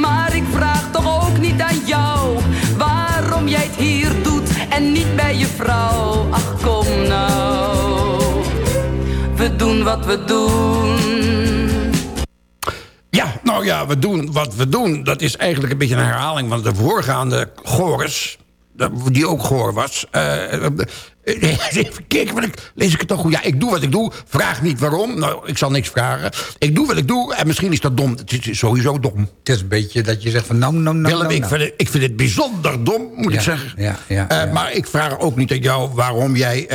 Maar ik vraag toch ook niet aan jou waarom jij het hier doet en niet bij je vrouw. Ach kom nou, we doen wat we doen. Ja, nou ja, we doen wat we doen. Dat is eigenlijk een beetje een herhaling van de voorgaande Goris. Die ook goor was. Eh, eh, even kijken, wat ik, lees ik het toch goed? Ja, ik doe wat ik doe. Vraag niet waarom. Nou, ik zal niks vragen. Ik doe wat ik doe en misschien is dat dom. Het is sowieso dom. Het is een beetje dat je zegt van nou, nou, nou, Willem, nou, ik, nou. vind het, ik vind het bijzonder dom, moet Ja, ik zeggen. ja, ja, Eh, ja. Maar ik vraag ook niet aan jou waarom jij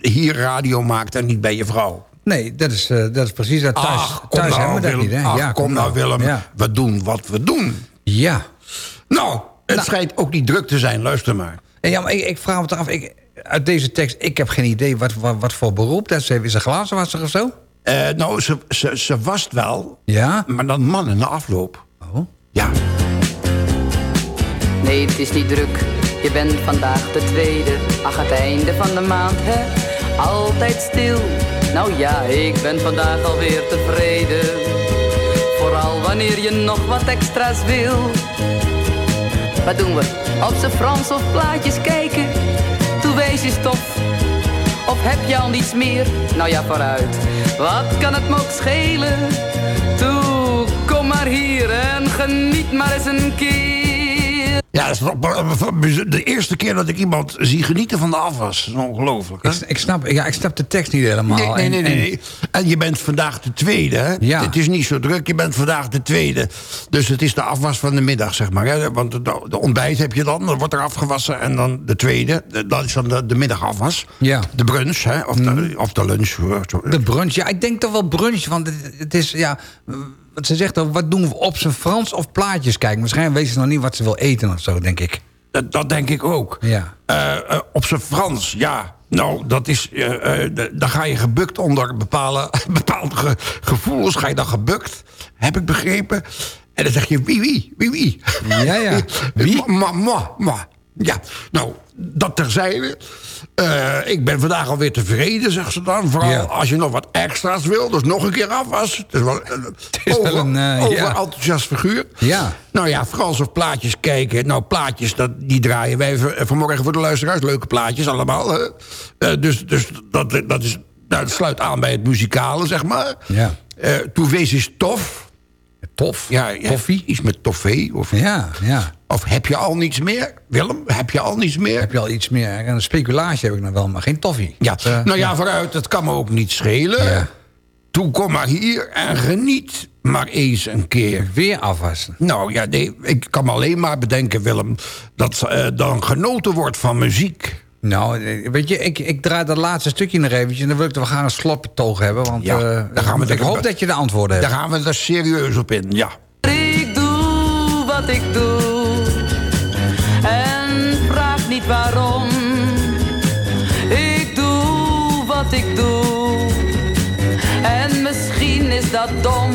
hier radio maakt en niet bij je vrouw. Nee, dat is, dat is precies dat. Thuis, Ach, kom thuis nou, hebben we dat Willem. niet, hè? Ach, ja, kom nou, Willem. Ja. We doen wat we doen. ja. Nou, het Nou. schijnt ook niet druk te zijn. Luister maar. En ja, maar ik, ik vraag me af, ik, uit deze tekst, ik heb geen idee wat, wat, wat voor beroep dat ze heeft. Is ze glazenwasser of zo? Eh, nou, ze, ze, ze wast wel, Ja? maar dan mannen na afloop. Oh. Ja, Nee, het is niet druk. Je bent vandaag de tweede. Ach, het einde van de maand, hè? Altijd stil. Nou ja, ik ben vandaag alweer tevreden. Vooral wanneer je nog wat extra's wil. Wat doen we? Op z'n Frans of plaatjes kijken? Toe wees je stof. Of heb je al niets meer? Nou ja, vooruit. Wat kan het me ook schelen? Toe, kom maar hier en geniet maar eens een keer. Ja dat is de eerste keer dat ik iemand zie genieten van de afwas. Dat is ongelooflijk. Ik, ik, snap, ja, ik snap de tekst niet helemaal. Nee, nee, En- nee, nee, en- nee. En je bent vandaag de tweede, hè? Ja. Het is niet zo druk, je bent vandaag de tweede. Dus het is de afwas van de middag, zeg maar. Hè? Want de, de ontbijt heb je dan, dan wordt er afgewassen. En dan de tweede, de- dat is dan de, de middagafwas. Ja. De brunch, hè? Of, de, of de lunch. De brunch, ja, ik denk toch wel brunch. Want het, het is, ja, ze zegt ook, wat doen we op zijn Frans of plaatjes kijken? Waarschijnlijk weet ze nog niet wat ze wil eten of zo, denk ik. Dat, dat denk ik ook. Ja. Eh, eh, op zijn Frans, ja. Nou, dat is, dan ga je gebukt onder bepaalde, bepaalde ge- gevoelens. Ga je dan gebukt, heb ik begrepen. En dan zeg je wie, wie, wie, wie. Ja, ja. Wie? Ma, ma, ma. Ja, nou, dat terzijde. Eh, ik ben vandaag alweer tevreden, zegt ze dan. Vooral Ja. als je nog wat extra's wil. Dus nog een keer afwas. Het is wel, het is wel een, eh, over ja. enthousiast figuur. Ja. Nou ja, Frans of plaatjes kijken. Nou, plaatjes, dat, die draaien wij vanmorgen voor de luisteraars. Leuke plaatjes allemaal. Eh, dus dus dat, dat, is, nou, dat sluit aan bij het muzikale, zeg maar. Ja. Eh Toen wees is tof. Tof. Ja, ja, Toffie? Iets met toffee. Of, Ja, ja. Of heb je al niets meer? Willem, heb je al niets meer? Heb je al iets meer? En een speculatie heb ik nog wel, maar geen toffie. Ja, Dat, eh, nou ja, vooruit, dat kan me ook niet schelen. Ja. Toen kom maar hier en geniet maar eens een keer. Weer afwassen. Nou ja, nee, ik kan me alleen maar bedenken, Willem... dat eh, dan genoten wordt van muziek. Nou, eh, weet je, ik, ik draai dat laatste stukje nog eventjes... en dan wil ik dat we gaan een sloppetoog hebben. Want Ja, eh, daar gaan we ik hoop dat je de antwoorden Daar hebt. gaan we er serieus op in, ja. Ik doe wat ik doe waarom. Ik doe wat ik doe en misschien is dat dom.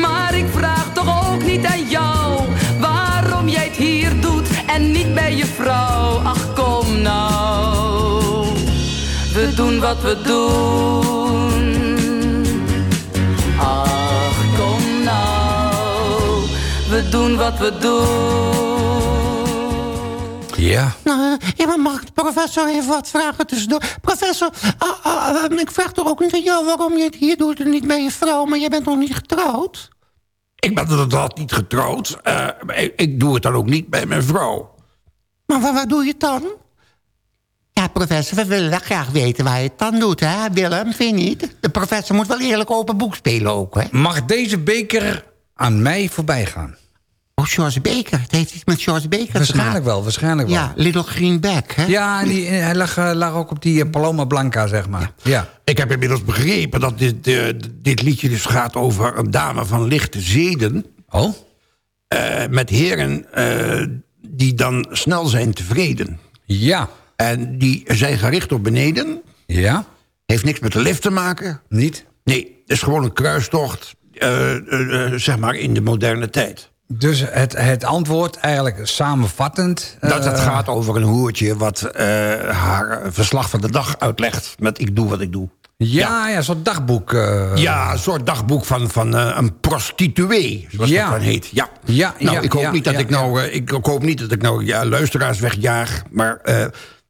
Maar ik vraag toch ook niet aan jou waarom jij het hier doet en niet bij je vrouw. Ach kom nou, we doen wat we doen. Ach, kom nou, we doen wat we doen. Ja. Nou, eh, ja, maar mag ik de professor even wat vragen tussendoor? Professor, ah, ah, ah, ik vraag toch ook niet aan jou waarom je het hier doet en niet bij je vrouw, maar jij bent nog niet getrouwd? Ik ben inderdaad niet getrouwd. Eh, maar ik, ik doe het dan ook niet bij mijn vrouw. Maar waar, waar doe je het dan? Ja, professor, we willen wel graag weten waar je het dan doet, hè, Willem? Vind je niet? De professor moet wel eerlijk open boek spelen ook, hè? Mag deze beker aan mij voorbij gaan? Oh, George Baker. Het heeft iets met George Baker te Waarschijnlijk wel, waarschijnlijk wel. Ja, Little Green Bag, hè? Ja, en die, hij lag, eh, lag ook op die eh, Paloma Blanca, zeg maar. Ja. Ik heb inmiddels begrepen dat dit, eh, dit liedje dus gaat over een dame van lichte zeden. Oh? Eh, met heren eh, die dan snel zijn tevreden. Ja. En die zijn gericht op beneden. Ja? Heeft niks met de lift te maken. Niet? Nee, het is gewoon een kruistocht, eh, eh, eh, zeg maar, in de moderne tijd. Dus het, het antwoord eigenlijk samenvattend... Dat het eh, gaat over een hoertje wat eh, haar verslag van de dag uitlegt... met ik doe wat ik doe. Ja, ja, zo'n dagboek. eh, Ja, een soort dagboek van, van een prostituee, zoals Ja. dat dan heet. Ja. Ja, nou, ja, ik hoop ja, niet dat ja, ik nou, ik, hoop niet dat ik nou ja, luisteraars wegjaag, maar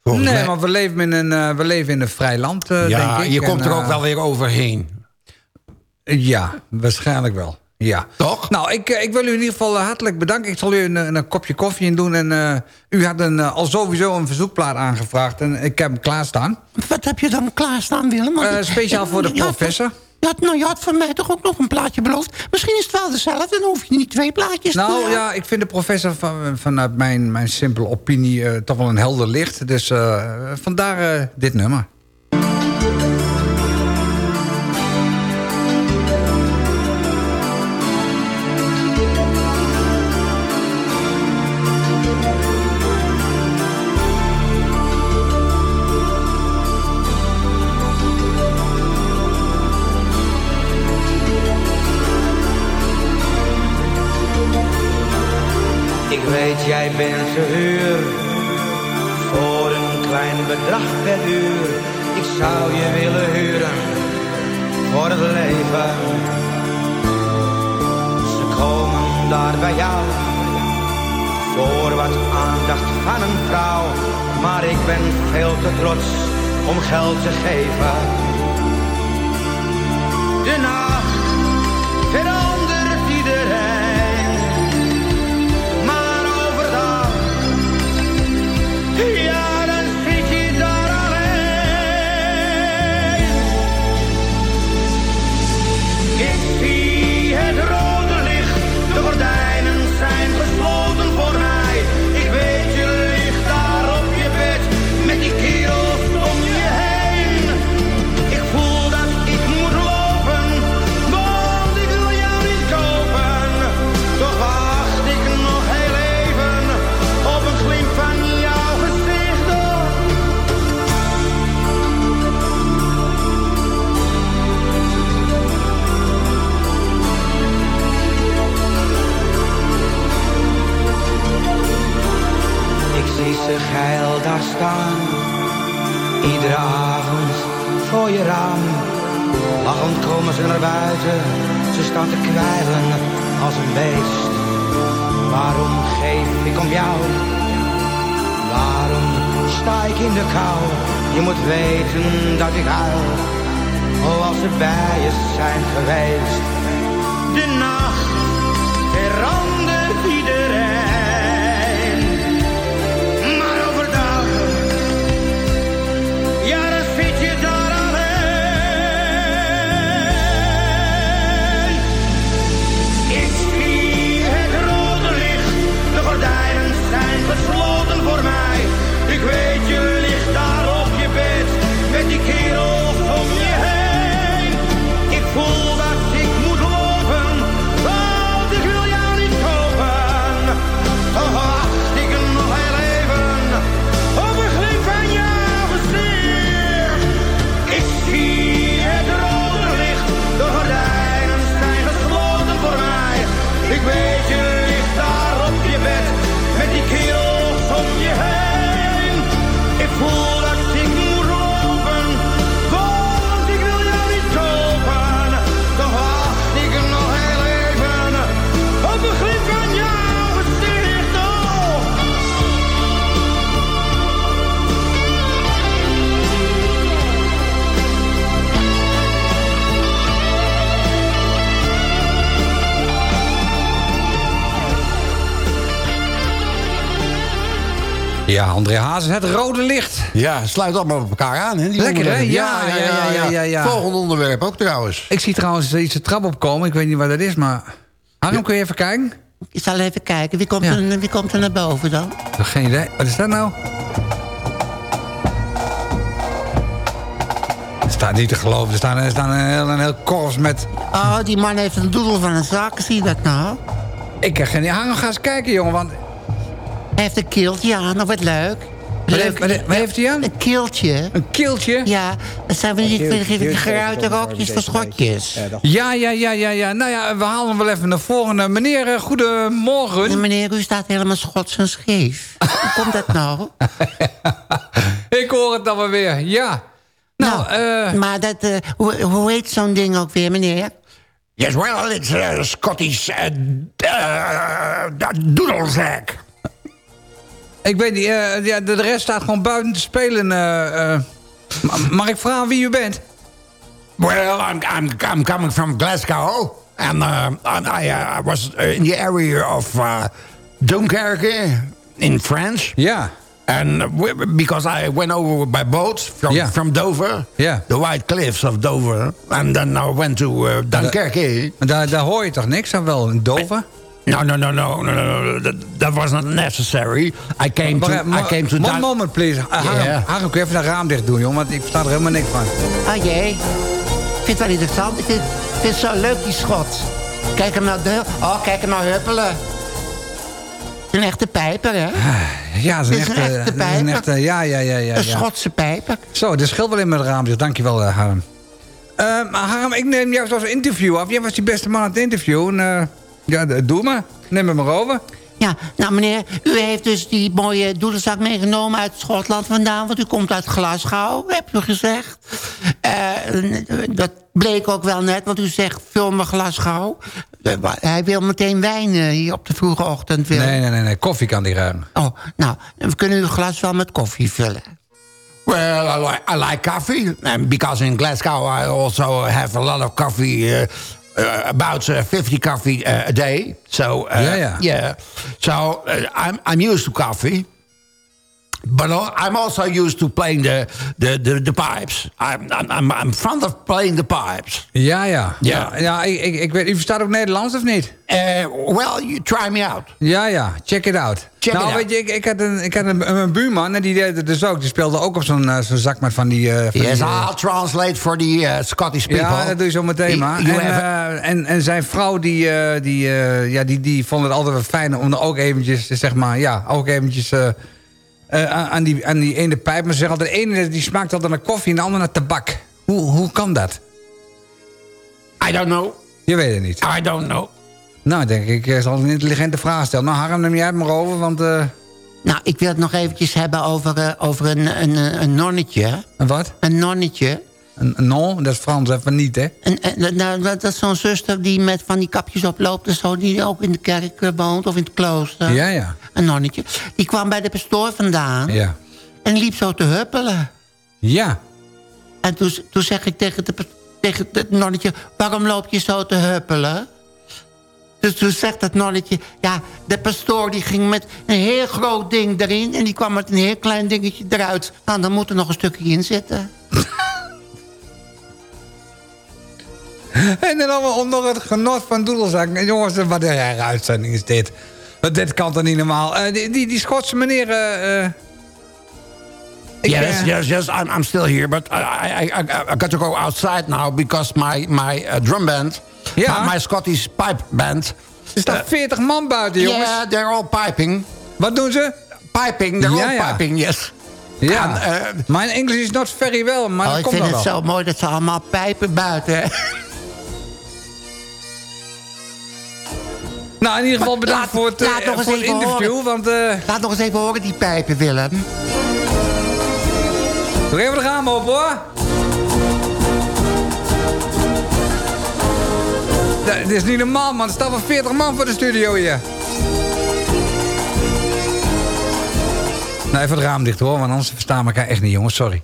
volgens Nee, mij, maar we leven in een, we leven in een vrij land, ja, denk ik. je komt En, er ook wel weer overheen. Ja, waarschijnlijk wel. Ja. Toch? Nou, ik, eh, ik wil u in ieder geval eh, hartelijk bedanken. Ik zal u een, een, een kopje koffie in doen. En eh, u had een, eh, al sowieso een verzoekplaat aangevraagd. En ik heb hem klaarstaan. Wat heb je dan klaarstaan, Willem? Want Eh, speciaal voor de professor. Je had, nou, je had van mij toch ook nog een plaatje beloofd? Misschien is het wel dezelfde, dan hoef je niet twee plaatjes te Nou ja, ik vind de professor van, vanuit mijn, mijn simpele opinie eh, toch wel een helder licht. Dus eh, vandaar eh, dit nummer. Ben veel te trots om geld te geven. Jou? Waarom sta ik in de kou? Je moet weten dat ik huil, oh als ze bij zijn geweest. de nacht Ja, André Hazes, het rode licht. Ja, sluit allemaal op elkaar aan. Hè, die Lekker, hè? Ja, ja, ja, ja, ja, ja. Volgende onderwerp ook trouwens. Ik zie trouwens iets de trap opkomen. Ik weet niet wat dat is, maar... Harm, kun je even kijken? Ik zal even kijken. Wie komt, Ja. er, wie komt er naar boven dan? Ik heb Geen idee. Wat is dat nou? Het staat niet te geloven. Er staat, er staat een, heel, een heel korps met... Oh, die man heeft een doedel van een zak. Zie je dat nou? Ik heb geen idee. Harm, ga eens kijken, jongen. Want Hij heeft een keeltje aan. Nog wat leuk. Wat heeft- wat heeft- wat heeft hij aan? Een keeltje. Een keeltje? Ja, dat zijn van die geruite rokjes voor schotjes. Ja, ja, ja, ja, ja. Nou ja, we halen hem wel even naar voren. Meneer, eh, goedemorgen. Meneer, u staat helemaal schots en scheef. Hoe komt dat nou? Ik hoor het dan wel weer, ja. Nou, eh, maar dat, eh, hoe, hoe heet zo'n ding ook weer, meneer? Yes, well, it's a Scottish uh, uh, doodlezack. Ik weet niet, eh, ja, de, rest staat gewoon buiten te spelen. eh, eh. Ma- mag ik vragen wie u bent? Well, I'm, I'm, I'm coming from Glasgow. And, uh, and I uh, was in the area of uh, Dunkerque in France. Ja. And we, because I went over by boat from, Yeah. from Dover, Yeah. the white cliffs of Dover. And then I went to uh, Dunkerque. Maar daar, daar hoor je toch niks aan wel, een dover? No, no, no, no, no, no, no. That, that was not necessary. I came to, I came to One moment, please. Uh, Harm, Yeah. Harm, kun je even dat raam dicht doen, jongen? Want ik versta er helemaal niks van. Oh jee. Ik vind het wel interessant. Ik vind, ik vind het zo leuk, die schot. Kijk hem nou de, Oh, kijk hem nou huppelen. Een echte pijper, hè? Ja, dat is een Dit is een echte... echte dat is een pijper. echte ja, ja, ja, ja. Een ja. Schotse pijper. Zo, er scheelt wel in met het raam dicht. Dankjewel, uh, Harm. Eh, maar Harm, ik neem jou als interview af. Jij was die beste man aan het interviewen. Eh, ja, doe maar. Neem me maar over. Ja, nou meneer, u heeft dus die mooie doedelzak meegenomen uit Schotland vandaan... want u komt uit Glasgow, hebt u gezegd. Eh, dat bleek ook wel net, want u zegt vul me Glasgow. Eh, hij wil meteen wijn eh, hier op de vroege ochtend willen. Nee, nee, nee, nee. Koffie kan die ruimen. Oh, nou, we kunnen uw glas wel met koffie vullen. Well, I like, I like coffee. And because in Glasgow I also have a lot of coffee, about uh, 50 coffee uh, a day. So, uh, Yeah, yeah. yeah. So uh, I'm, I'm used to coffee. But uh, I'm also used to playing the, the, the, the pipes. I'm, I'm, I'm, fond of playing the pipes. Ja, ja. Ja. ja, ja ik, ik, ik weet, u verstaat ook Nederlands of niet? Uh, well, you try me out. Ja, ja. Check it out. Check nou, it out. weet je, ik, ik had, een, ik had een, een buurman en die deed het dus ook. Die speelde ook op zo'n eh, zo'n zak met van die... eh, van Yes, die, I'll translate for the uh, Scottish people. Ja, dat doe je zo meteen maar. You En, en, en zijn vrouw, die, die, ja, die, die vond het altijd wel fijn om er ook eventjes, zeg maar, ja, ook eventjes eh, eh, aan, aan die, aan die ene pijp. Maar ze zeggen altijd, de ene die smaakt altijd naar koffie en de andere naar tabak. Hoe, hoe kan dat? I don't know. Je weet het niet. I don't know. Nou, denk ik, ik zal een intelligente vraag stellen. Nou, Harm, neem jij het maar over, want... eh, Nou, ik wil het nog eventjes hebben over, eh, over een, een, een nonnetje. een wat? Een nonnetje. Non? Dat is Frans, even niet, hè? En, en, nou, dat, dat is zo'n zuster die met van die kapjes oploopt... en zo, die ook in de kerk eh, woont of in het klooster. Ja, ja. Een nonnetje. Die kwam bij de pastoor vandaan Ja. en liep zo te huppelen. Ja. En toen, toen zeg ik tegen, de, tegen het nonnetje... waarom loop je zo te huppelen? Dus toen zegt dat nonnetje... Ja, de pastoor die ging met een heel groot ding erin... en die kwam met een heel klein dingetje eruit. Nou, dan moet er nog een stukje in zitten. En dan allemaal onder het genot van Doedelzak. En Jongens, wat een rare uitzending is dit. Want Dit kan toch niet normaal. Eh, die, die, die Schotse meneer... eh, eh, yes, yes, yes. I'm, I'm still here, but I, I, I, I got to go outside now because my my uh, drum band, Ja. my, my Scottish pipe band. Er staan 40 man buiten, jongens. Yeah, they're all piping. Wat doen ze? Piping, they're Ja, all ja. piping, yes. Ja, mijn Engels is not very well, maar Oh, dat ik vind het wel. zo mooi dat ze allemaal pijpen buiten. Nou, in ieder geval bedankt Laat- voor het, eh, laat nog eens voor het even interview, horen. want... eh Laat nog eens even horen die pijpen, Willem. Doe even de ramen op, hoor. Dit is niet normaal, man. Er staan wel 40 man voor de studio hier. Nou, even het raam dicht, hoor. Want anders verstaan we elkaar echt niet, jongens. Sorry.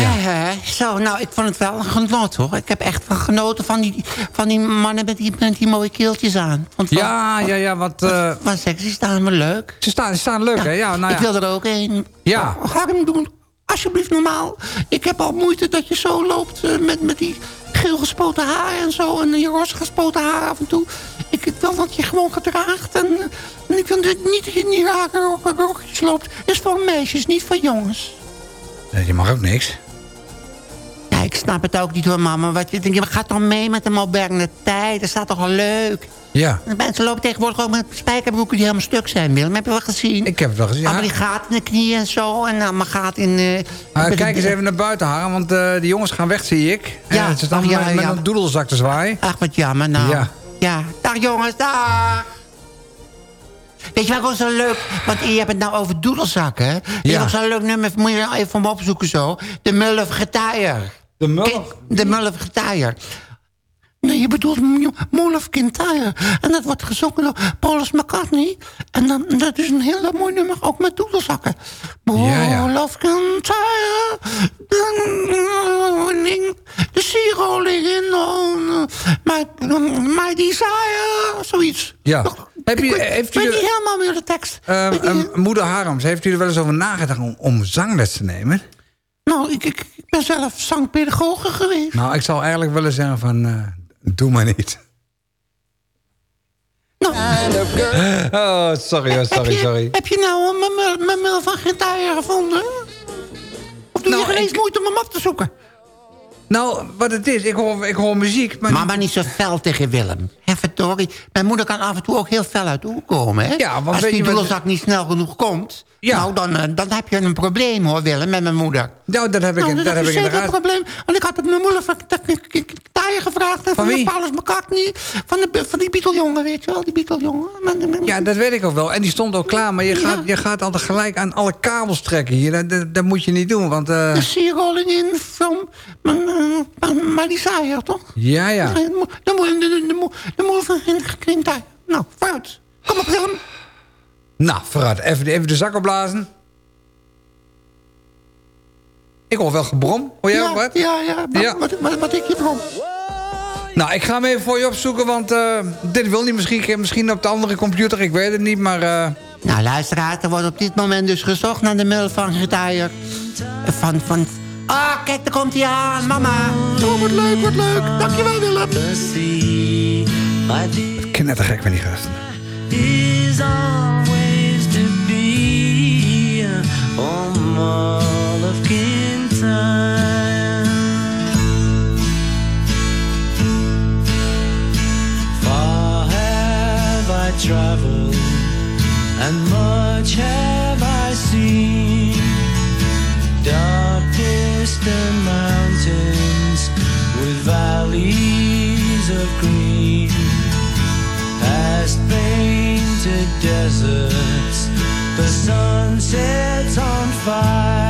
Eh, eh, zo, nou, ik vond het wel een genot, hoor. Ik heb echt van genoten van die, van die mannen met die, met die mooie keeltjes aan. Het wel- Ja, ja, ja, wat... eh, Wat sexy, staan me leuk. ze, staan, ze staan leuk, hè? Ja, nou ja. Ik wil er ook een. Ja. Ga hem doen. Alsjeblieft normaal. Ik heb al moeite dat je zo loopt eh, met, met die geel gespoten haar en zo. En die roze gespoten haar af en toe. Ik wil dat je gewoon gedraagt. En, en ik wil dit niet dat je in die rare rok- rokjes loopt. is voor meisjes, niet voor jongens. Nee, Je mag ook niks. Ik snap het ook niet hoor, mama. Wat je, je gaat toch mee met de moderne tijd. Dat staat toch al leuk. Ja. De mensen lopen tegenwoordig ook met spijkerbroeken die helemaal stuk zijn, Willem. Heb je wel gezien? Ik heb het wel gezien. Allemaal Ja. die gaten in de knieën en zo. En dan maar gaat in... eh, met kijk de- eens even naar buiten hangen, want eh die jongens gaan weg, zie ik. Ja, En ze staan ach, ja, met, met een doedelzak te zwaaien. Ach, wat jammer nou. Ja. ja. Dag jongens, dag. Weet je wat ook zo leuk? Want je hebt het nou over doedelzakken. hè? Ja. hebt ook zo'n leuk nummer, moet je nou even voor me opzoeken zo. De Mulle Getaier. De Mulf? De. Nee, je bedoelt Molov Kintyre. En dat wordt gezongen door Paulus McCartney. En dan, dat is een heel mooi nummer, ook met doedelzakken. Molov Kintyre. De sea rolling in on my, my desire. Zoiets. Ja. Heb je, heeft ik u weet de- niet helemaal meer de tekst. Ehm, ehm, moeder Harms, heeft u er wel eens over nagedacht om, om zangles te nemen? Nou, ik, ik, ik ben zelf zangpedagoge geweest. Nou, ik zou eigenlijk willen zeggen van, eh, doe maar niet. Nou, Oh, sorry, hoor, heb, sorry, je, sorry. heb je nou mijn mul van Gentaier gevonden? Of doe Nou, je geen eens ik- moeite om hem op te zoeken? Nou, wat het is, ik hoor, ik hoor muziek, maar... Maar niet zo fel tegen Willem. Hè, verdorie. Mijn moeder kan af en toe ook heel fel uit de hoek komen. Hè? Ja, want Als die wat- doelzak niet snel genoeg komt... Ja. Nou, dan, eh, dan heb je een probleem hoor, Willem, met mijn moeder. Nou, dat heb ik, Nou, dat dat heb is ik zeker een inderdaad... probleem. Want ik had het mijn moeder van Taaien gevraagd. Van van, wie? Paulus McCartney. Van, de, van die Beatle-jongen, weet je wel. Die Beatle-jongen. Ja, dat weet ik ook wel. En die stond ook klaar. Maar je, gaat, je gaat altijd gelijk aan alle kabels trekken hier. Dat, dat, dat moet je niet doen, want... eh, De Sea Rolling in from maar die Desire, toch? ja, ja. Dan moet dan moet- van Gentaier. Nou, vooruit. Kom op, Willem. Nou, vooruit. Even, even de zak opblazen. Ik hoor wel gebrom. Hoor jij ja, ook wat? Ja, ja. Wat, Ja. Wat, wat, wat ik je brom. Nou, ik ga hem even voor je opzoeken, want eh, dit wil niet. Misschien, misschien op de andere computer, ik weet het niet, maar... eh, Nou, luisteraars, er wordt op dit moment dus gezocht naar de mail van Gentaier. Van, van... Ah, kijk, daar komt hij aan, mama. Oh, wat leuk, wat leuk. Dankjewel, Willem. knettergek met die gasten. is always to be on all of Kintyre. Far have I traveled, and much have distant mountains with valleys of green past painted deserts. The sun sets on fire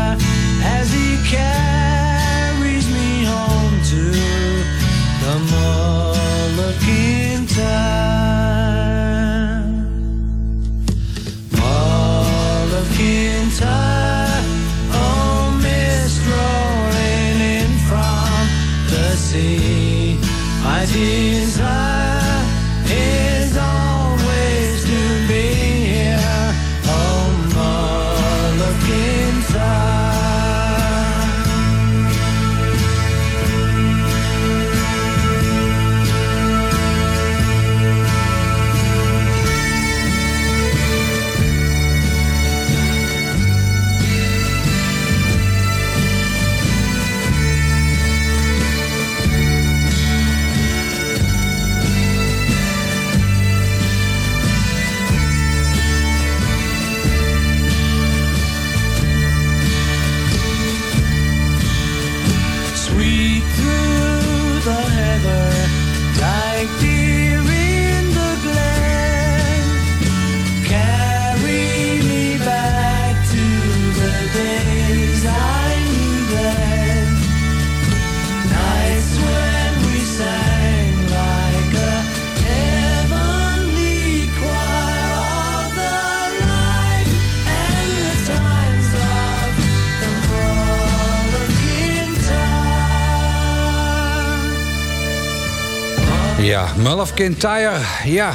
Ja, Mulf Kintyre, ja.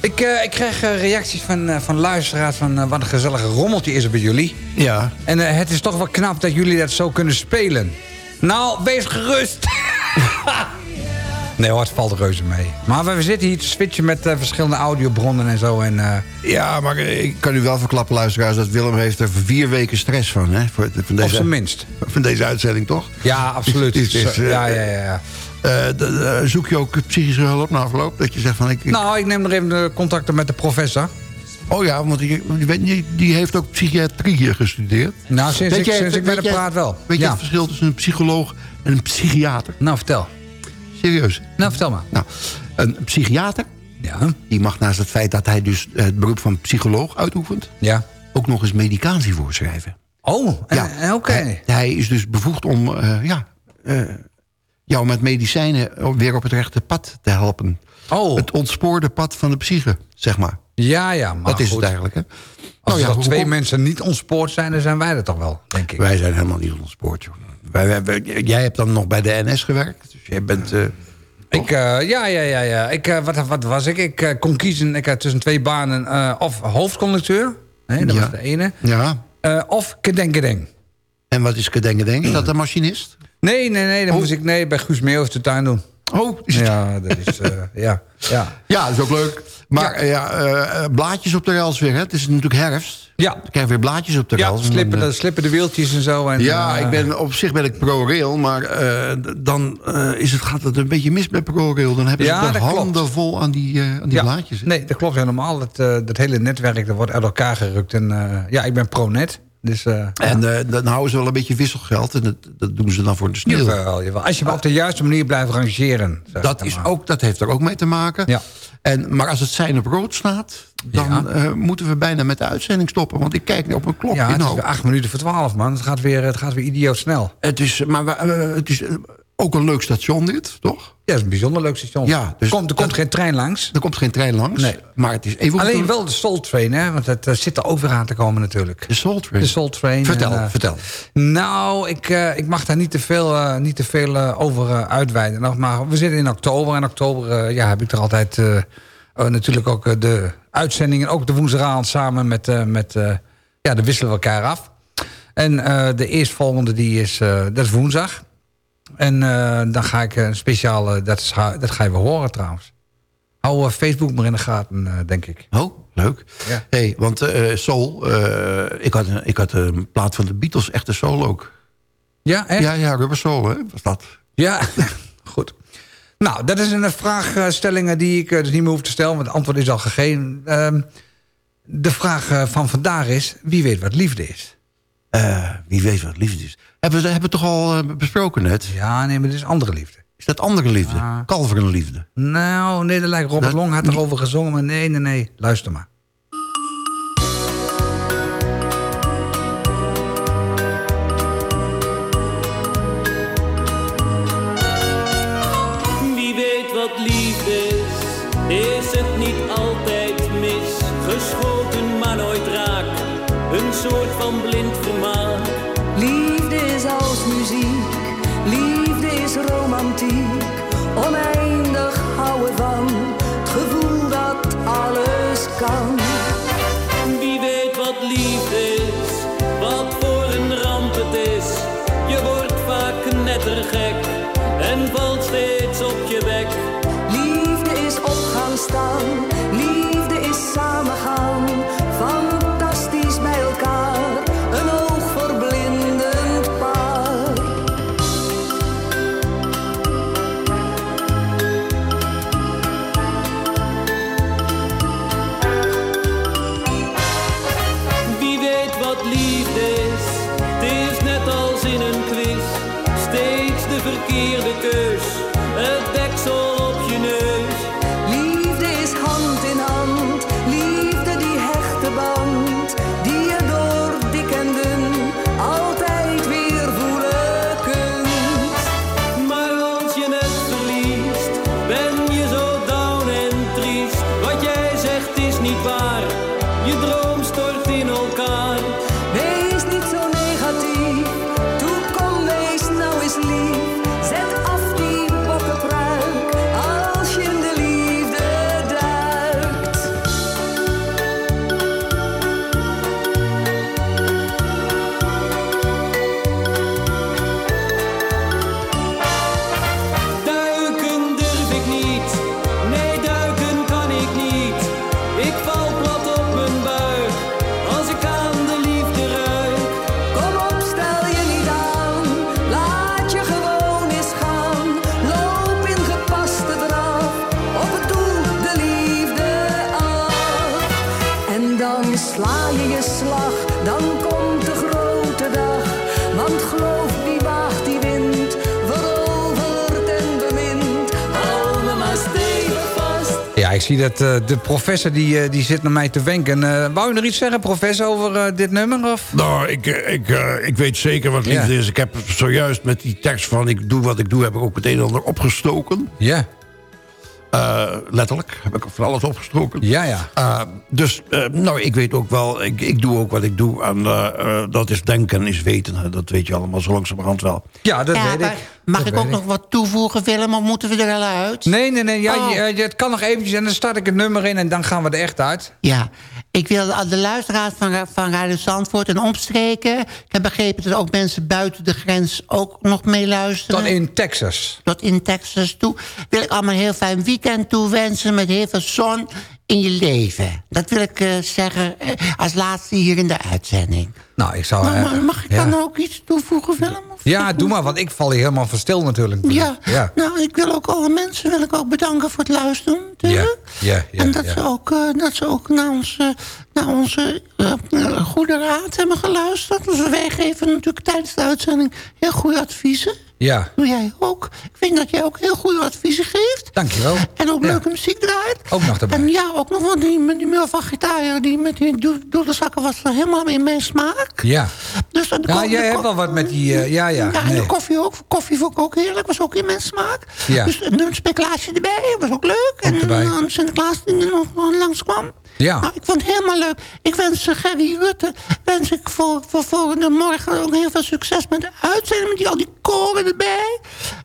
Ik, eh, ik krijg eh, reacties van, eh, van luisteraars van wat een gezellig rommeltje is er bij jullie. Ja. En het is toch wel knap dat jullie dat zo kunnen spelen. Nou, wees gerust. nee hoor, het valt reuze mee. Maar we zitten hier te switchen met verschillende audiobronnen en zo. En, Ja, maar ik kan u wel verklappen, luisteraars... dat Willem heeft er vier weken stress van, hè? Voor, van deze, Op zijn minst. Van deze uitzending, toch? ja, absoluut. Is, ja, ja, ja. ja. Eh, d- zoek je ook psychische hulp na afloop? Dat je zegt van... Ik, ik- Nou, ik neem nog even de contacten met de professor. Oh ja, want die, die, weet niet, die heeft ook psychiatrie hier gestudeerd. Nou, sinds Weet ik, jij- sinds ik weet met hem jij- praat wel. Weet je het verschil tussen een psycholoog en een psychiater? Nou, vertel. Serieus? Nou, vertel maar. Nou, een psychiater, Ja. die mag naast het feit dat hij dus het beroep van psycholoog uitoefent... Ja. ook nog eens medicatie voorschrijven. Oh, Ja, eh, oké. Hij, hij is dus bevoegd om eh, ja, eh, jou met medicijnen weer op het rechte pad te helpen. Oh, Het ontspoorde pad van de psyche, zeg maar. ja, ja. Maar dat is goed. het eigenlijk, hè? Als Nou ja, er hoe twee mensen niet ontspoord zijn, dan zijn wij er toch wel, denk ik. Wij zijn helemaal niet ontspoord, joh. Wij, wij- wij- jij hebt dan nog bij de NS gewerkt. Dus jij bent... eh, Ik, eh, ja, ja, ja, ja. Ik, eh, wat, wat was ik? Ik kon kiezen ik had tussen twee banen. of hoofdconducteur, dat Ja. was de ene. ja. of kedenkedeng. En wat is Gedenken Is dat de machinist? Nee, nee, nee. Dan Oh. moest ik nee, bij Guus Meeuwis de tuin doen. Oh, Ja, dat is... eh, ja, ja. Ja, dat is ook leuk. Maar Ja. eh, eh, blaadjes op de rails weer, hè? Het is natuurlijk herfst. Ja, Dan krijg je weer blaadjes op de ja rails. En dan, slippen, de, slippen de wieltjes en zo. En, Ja, ik ben, op zich ben ik pro-rail, maar dan is het, gaat het een beetje mis met pro-rail. Dan hebben ze Ja, de klopt. handen vol aan die, aan die blaadjes. hè. Nee, dat klopt helemaal. Dat, dat hele netwerk dat wordt uit elkaar gerukt. En ja, ik ben pro-net. Dus eh, En eh, dan houden ze wel een beetje wisselgeld en dat, dat doen ze dan voor de sneeuw. jawel, jawel. Als je maar op de juiste manier blijft rangeren. Dat, is maar. ook, dat heeft er ook mee te maken. Ja. En, maar als het zijn op rood staat, dan Ja. eh, moeten we bijna met de uitzending stoppen. Want ik kijk nu op een klokje. Ja, het is acht minuten voor twaalf, man. Het gaat weer, het gaat weer idioot snel. het is, maar we- het is ook een leuk station dit, toch? Ja, het is een bijzonder leuk station. Ja, dus er komt, er komt dat- geen trein langs. Er komt geen trein langs. Nee. Maar het is even... Alleen wel de Soul Train, hè? Want het eh, zit er ook weer aan te komen natuurlijk. De Soul Train. De Soul Train. Vertel, en, eh, vertel. Nou, ik, eh, ik mag daar niet te veel, niet te veel over uitweiden. Nog maar we zitten in oktober. En oktober ja, heb ik er altijd natuurlijk ook de uitzendingen. Ook de woensdagavond samen met... met ja, de wisselen we elkaar af. En de eerstvolgende die is, dat is woensdag. En eh, dan ga ik een speciale... Dat, is, dat ga je wel horen trouwens. Hou eh, Facebook maar in de gaten, eh, denk ik. Oh, leuk. Ja. Hey, want eh Soul, eh, ik, had, een- ik had een plaat van de Beatles, echte Soul ook. Ja, echt? Ja, ja, Rubber Soul, hè, was dat. Ja, goed. Nou, dat is een vraagstelling die ik eh, dus niet meer hoef te stellen... want het antwoord is al gegeven. Ehm, de vraag eh, van vandaag is... wie weet wat liefde is? Eh, wie weet wat liefde is. Hebben we hebben we toch al eh, besproken net? Ja, nee, maar dit is andere liefde. Is dat andere liefde? Ja. Kalverenliefde? Nou, nee, dat lijkt Robert Dat- Long had erover gezongen... maar nee, nee, nee, luister maar. Wie weet wat liefde is, is het niet altijd mis. Geschoten maar nooit raak, een soort van blind vermaak. Liefde is als muziek, liefde is romantiek. Oneindig houden van het gevoel dat alles kan. Wie weet wat liefde is, ik zie dat eh, de professor die, eh, die zit naar mij te wenken. Eh, wou u nog iets zeggen, professor, over dit nummer? Of? Nou, ik, ik, ik weet zeker wat liefde Ja. is. Ik heb zojuist met die tekst van ik doe wat ik doe... heb ik ook het een en ander opgestoken. Ja. Eh, letterlijk heb ik van alles opgestoken. Ja, ja. Eh, dus, eh, nou, ik weet ook wel, ik, ik doe ook wat ik doe. En dat is denken, is weten. hè. Dat weet je allemaal zo langzamerhand wel. Ja, dat Ja, weet ik. Mag Dat ik ook nog wat toevoegen, Willem? Of moeten we er al uit? Nee, nee, nee. Ja, Oh. je- het kan nog eventjes en dan start ik het nummer in en dan gaan we er echt uit. Ja, ik wil de luisteraars van, van Radio Zandvoort en omstreken... ik heb begrepen dat ook mensen buiten de grens ook nog meeluisteren. Tot in Texas. Tot in Texas toe. Wil ik allemaal een heel fijn weekend toewensen... met heel veel zon in je leven. Dat wil ik eh, zeggen eh, als laatste hier in de uitzending. Nou, ik zou... Maar, eh, maar mag ik ja. dan ook iets toevoegen, Willem? Of- Ja, doe maar, want ik val hier helemaal van stil natuurlijk. Ja, Ja. nou, ik wil ook alle mensen wil ik ook bedanken voor het luisteren. natuurlijk. Ja, ja, en dat, ja. Ze ook, dat ze ook naar onze, naar onze goede raad hebben geluisterd. Dus wij geven natuurlijk tijdens de uitzending heel goede adviezen. Ja, Doe jij ook. Ik vind dat jij ook heel goede adviezen geeft. dankjewel. En ook Ja. leuke muziek draait. Ook nog erbij. En ja, ook nog wat die, met die van gitaar. Die met die do- doedelzakken was er helemaal in mijn smaak. Ja. Dus dan Ja, jij hebt wel wat met die... eh, ja, ja. ja, en nee. de koffie ook. Koffie vond ik ook heerlijk. Was ook in mijn smaak. Ja. Dus een een speculatie erbij. Was ook leuk. en erbij. dan Sinterklaas die er nog nog langskwam. Ja. Nou, ik vond het helemaal leuk. Ik wens eh, Gerry Rutte wens ik voor, voor volgende morgen ook heel veel succes met de uitzending. Met die, al die koren erbij.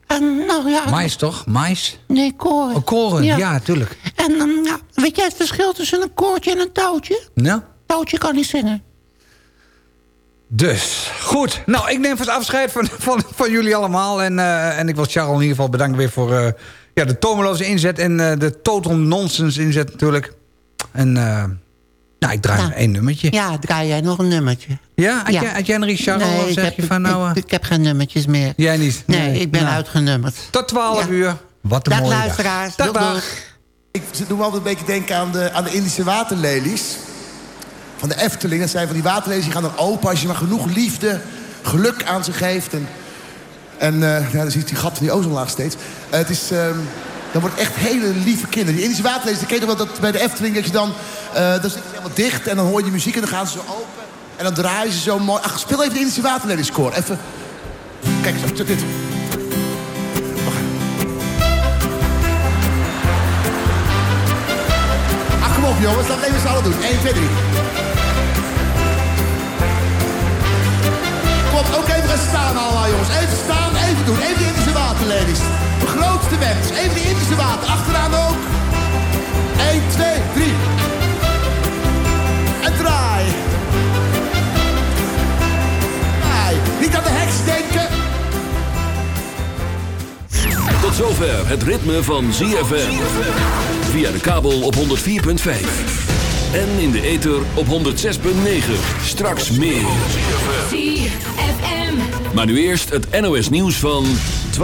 En nou ja... Mais toch? Mais? Nee, koren. Oh, koren. Ja, tuurlijk. En dan, ja, weet jij het verschil tussen een koortje en een touwtje? Nou? Touwtje kan niet zingen. Dus, goed. Nou, ik neem vast afscheid van, van, van jullie allemaal. En, eh, en ik wil Charles in ieder geval bedanken weer voor eh, ja, de tomeloze inzet... en de total nonsense inzet natuurlijk. En eh, nou, ik draai Ja. nog één nummertje. Ja, draai jij nog een nummertje. Ja? Had, Jij, had jij een Richard of ik zeg heb, je van nou... ik, eh, ik heb geen nummertjes meer. jij niet? Nee, ik ben Nou, uitgenummerd. Tot 12 Ja. uur. Wat een Dag mooie luisteraars. dag. Ik ze doen me altijd een beetje denken aan de, aan de Indische waterlelies. Van de Efteling. Dat zijn van die waterlelies die gaan dan open als je maar genoeg liefde, geluk aan ze geeft. En, en eh, ja, dan zie je die gat van die ozonlaag steeds. Het is, ehm, dan wordt echt hele lieve kinderen. Die Indische waterlelies, ken je wel dat bij de Efteling dat je dan... dan zit je helemaal dicht en dan hoor je muziek en dan gaan ze zo open. En dan draaien ze zo mooi. Ach, speel even de Indische waterlelies koor. Even. Kijk eens, dit. Ach, kom op jongens, laten we even z'n doen. 1, 2, 3. Kom op, ook even gaan staan allemaal jongens. Even staan, even doen. Even de Indische waterlelies. Wens. Even de Indische water. Achteraan ook. 1, 2, 3. En draai. Draai. Niet aan de heks denken. Tot zover het ritme van ZFM. Via de kabel op 104.5. En in de ether op 106.9. Straks meer. Maar nu eerst het NOS nieuws van...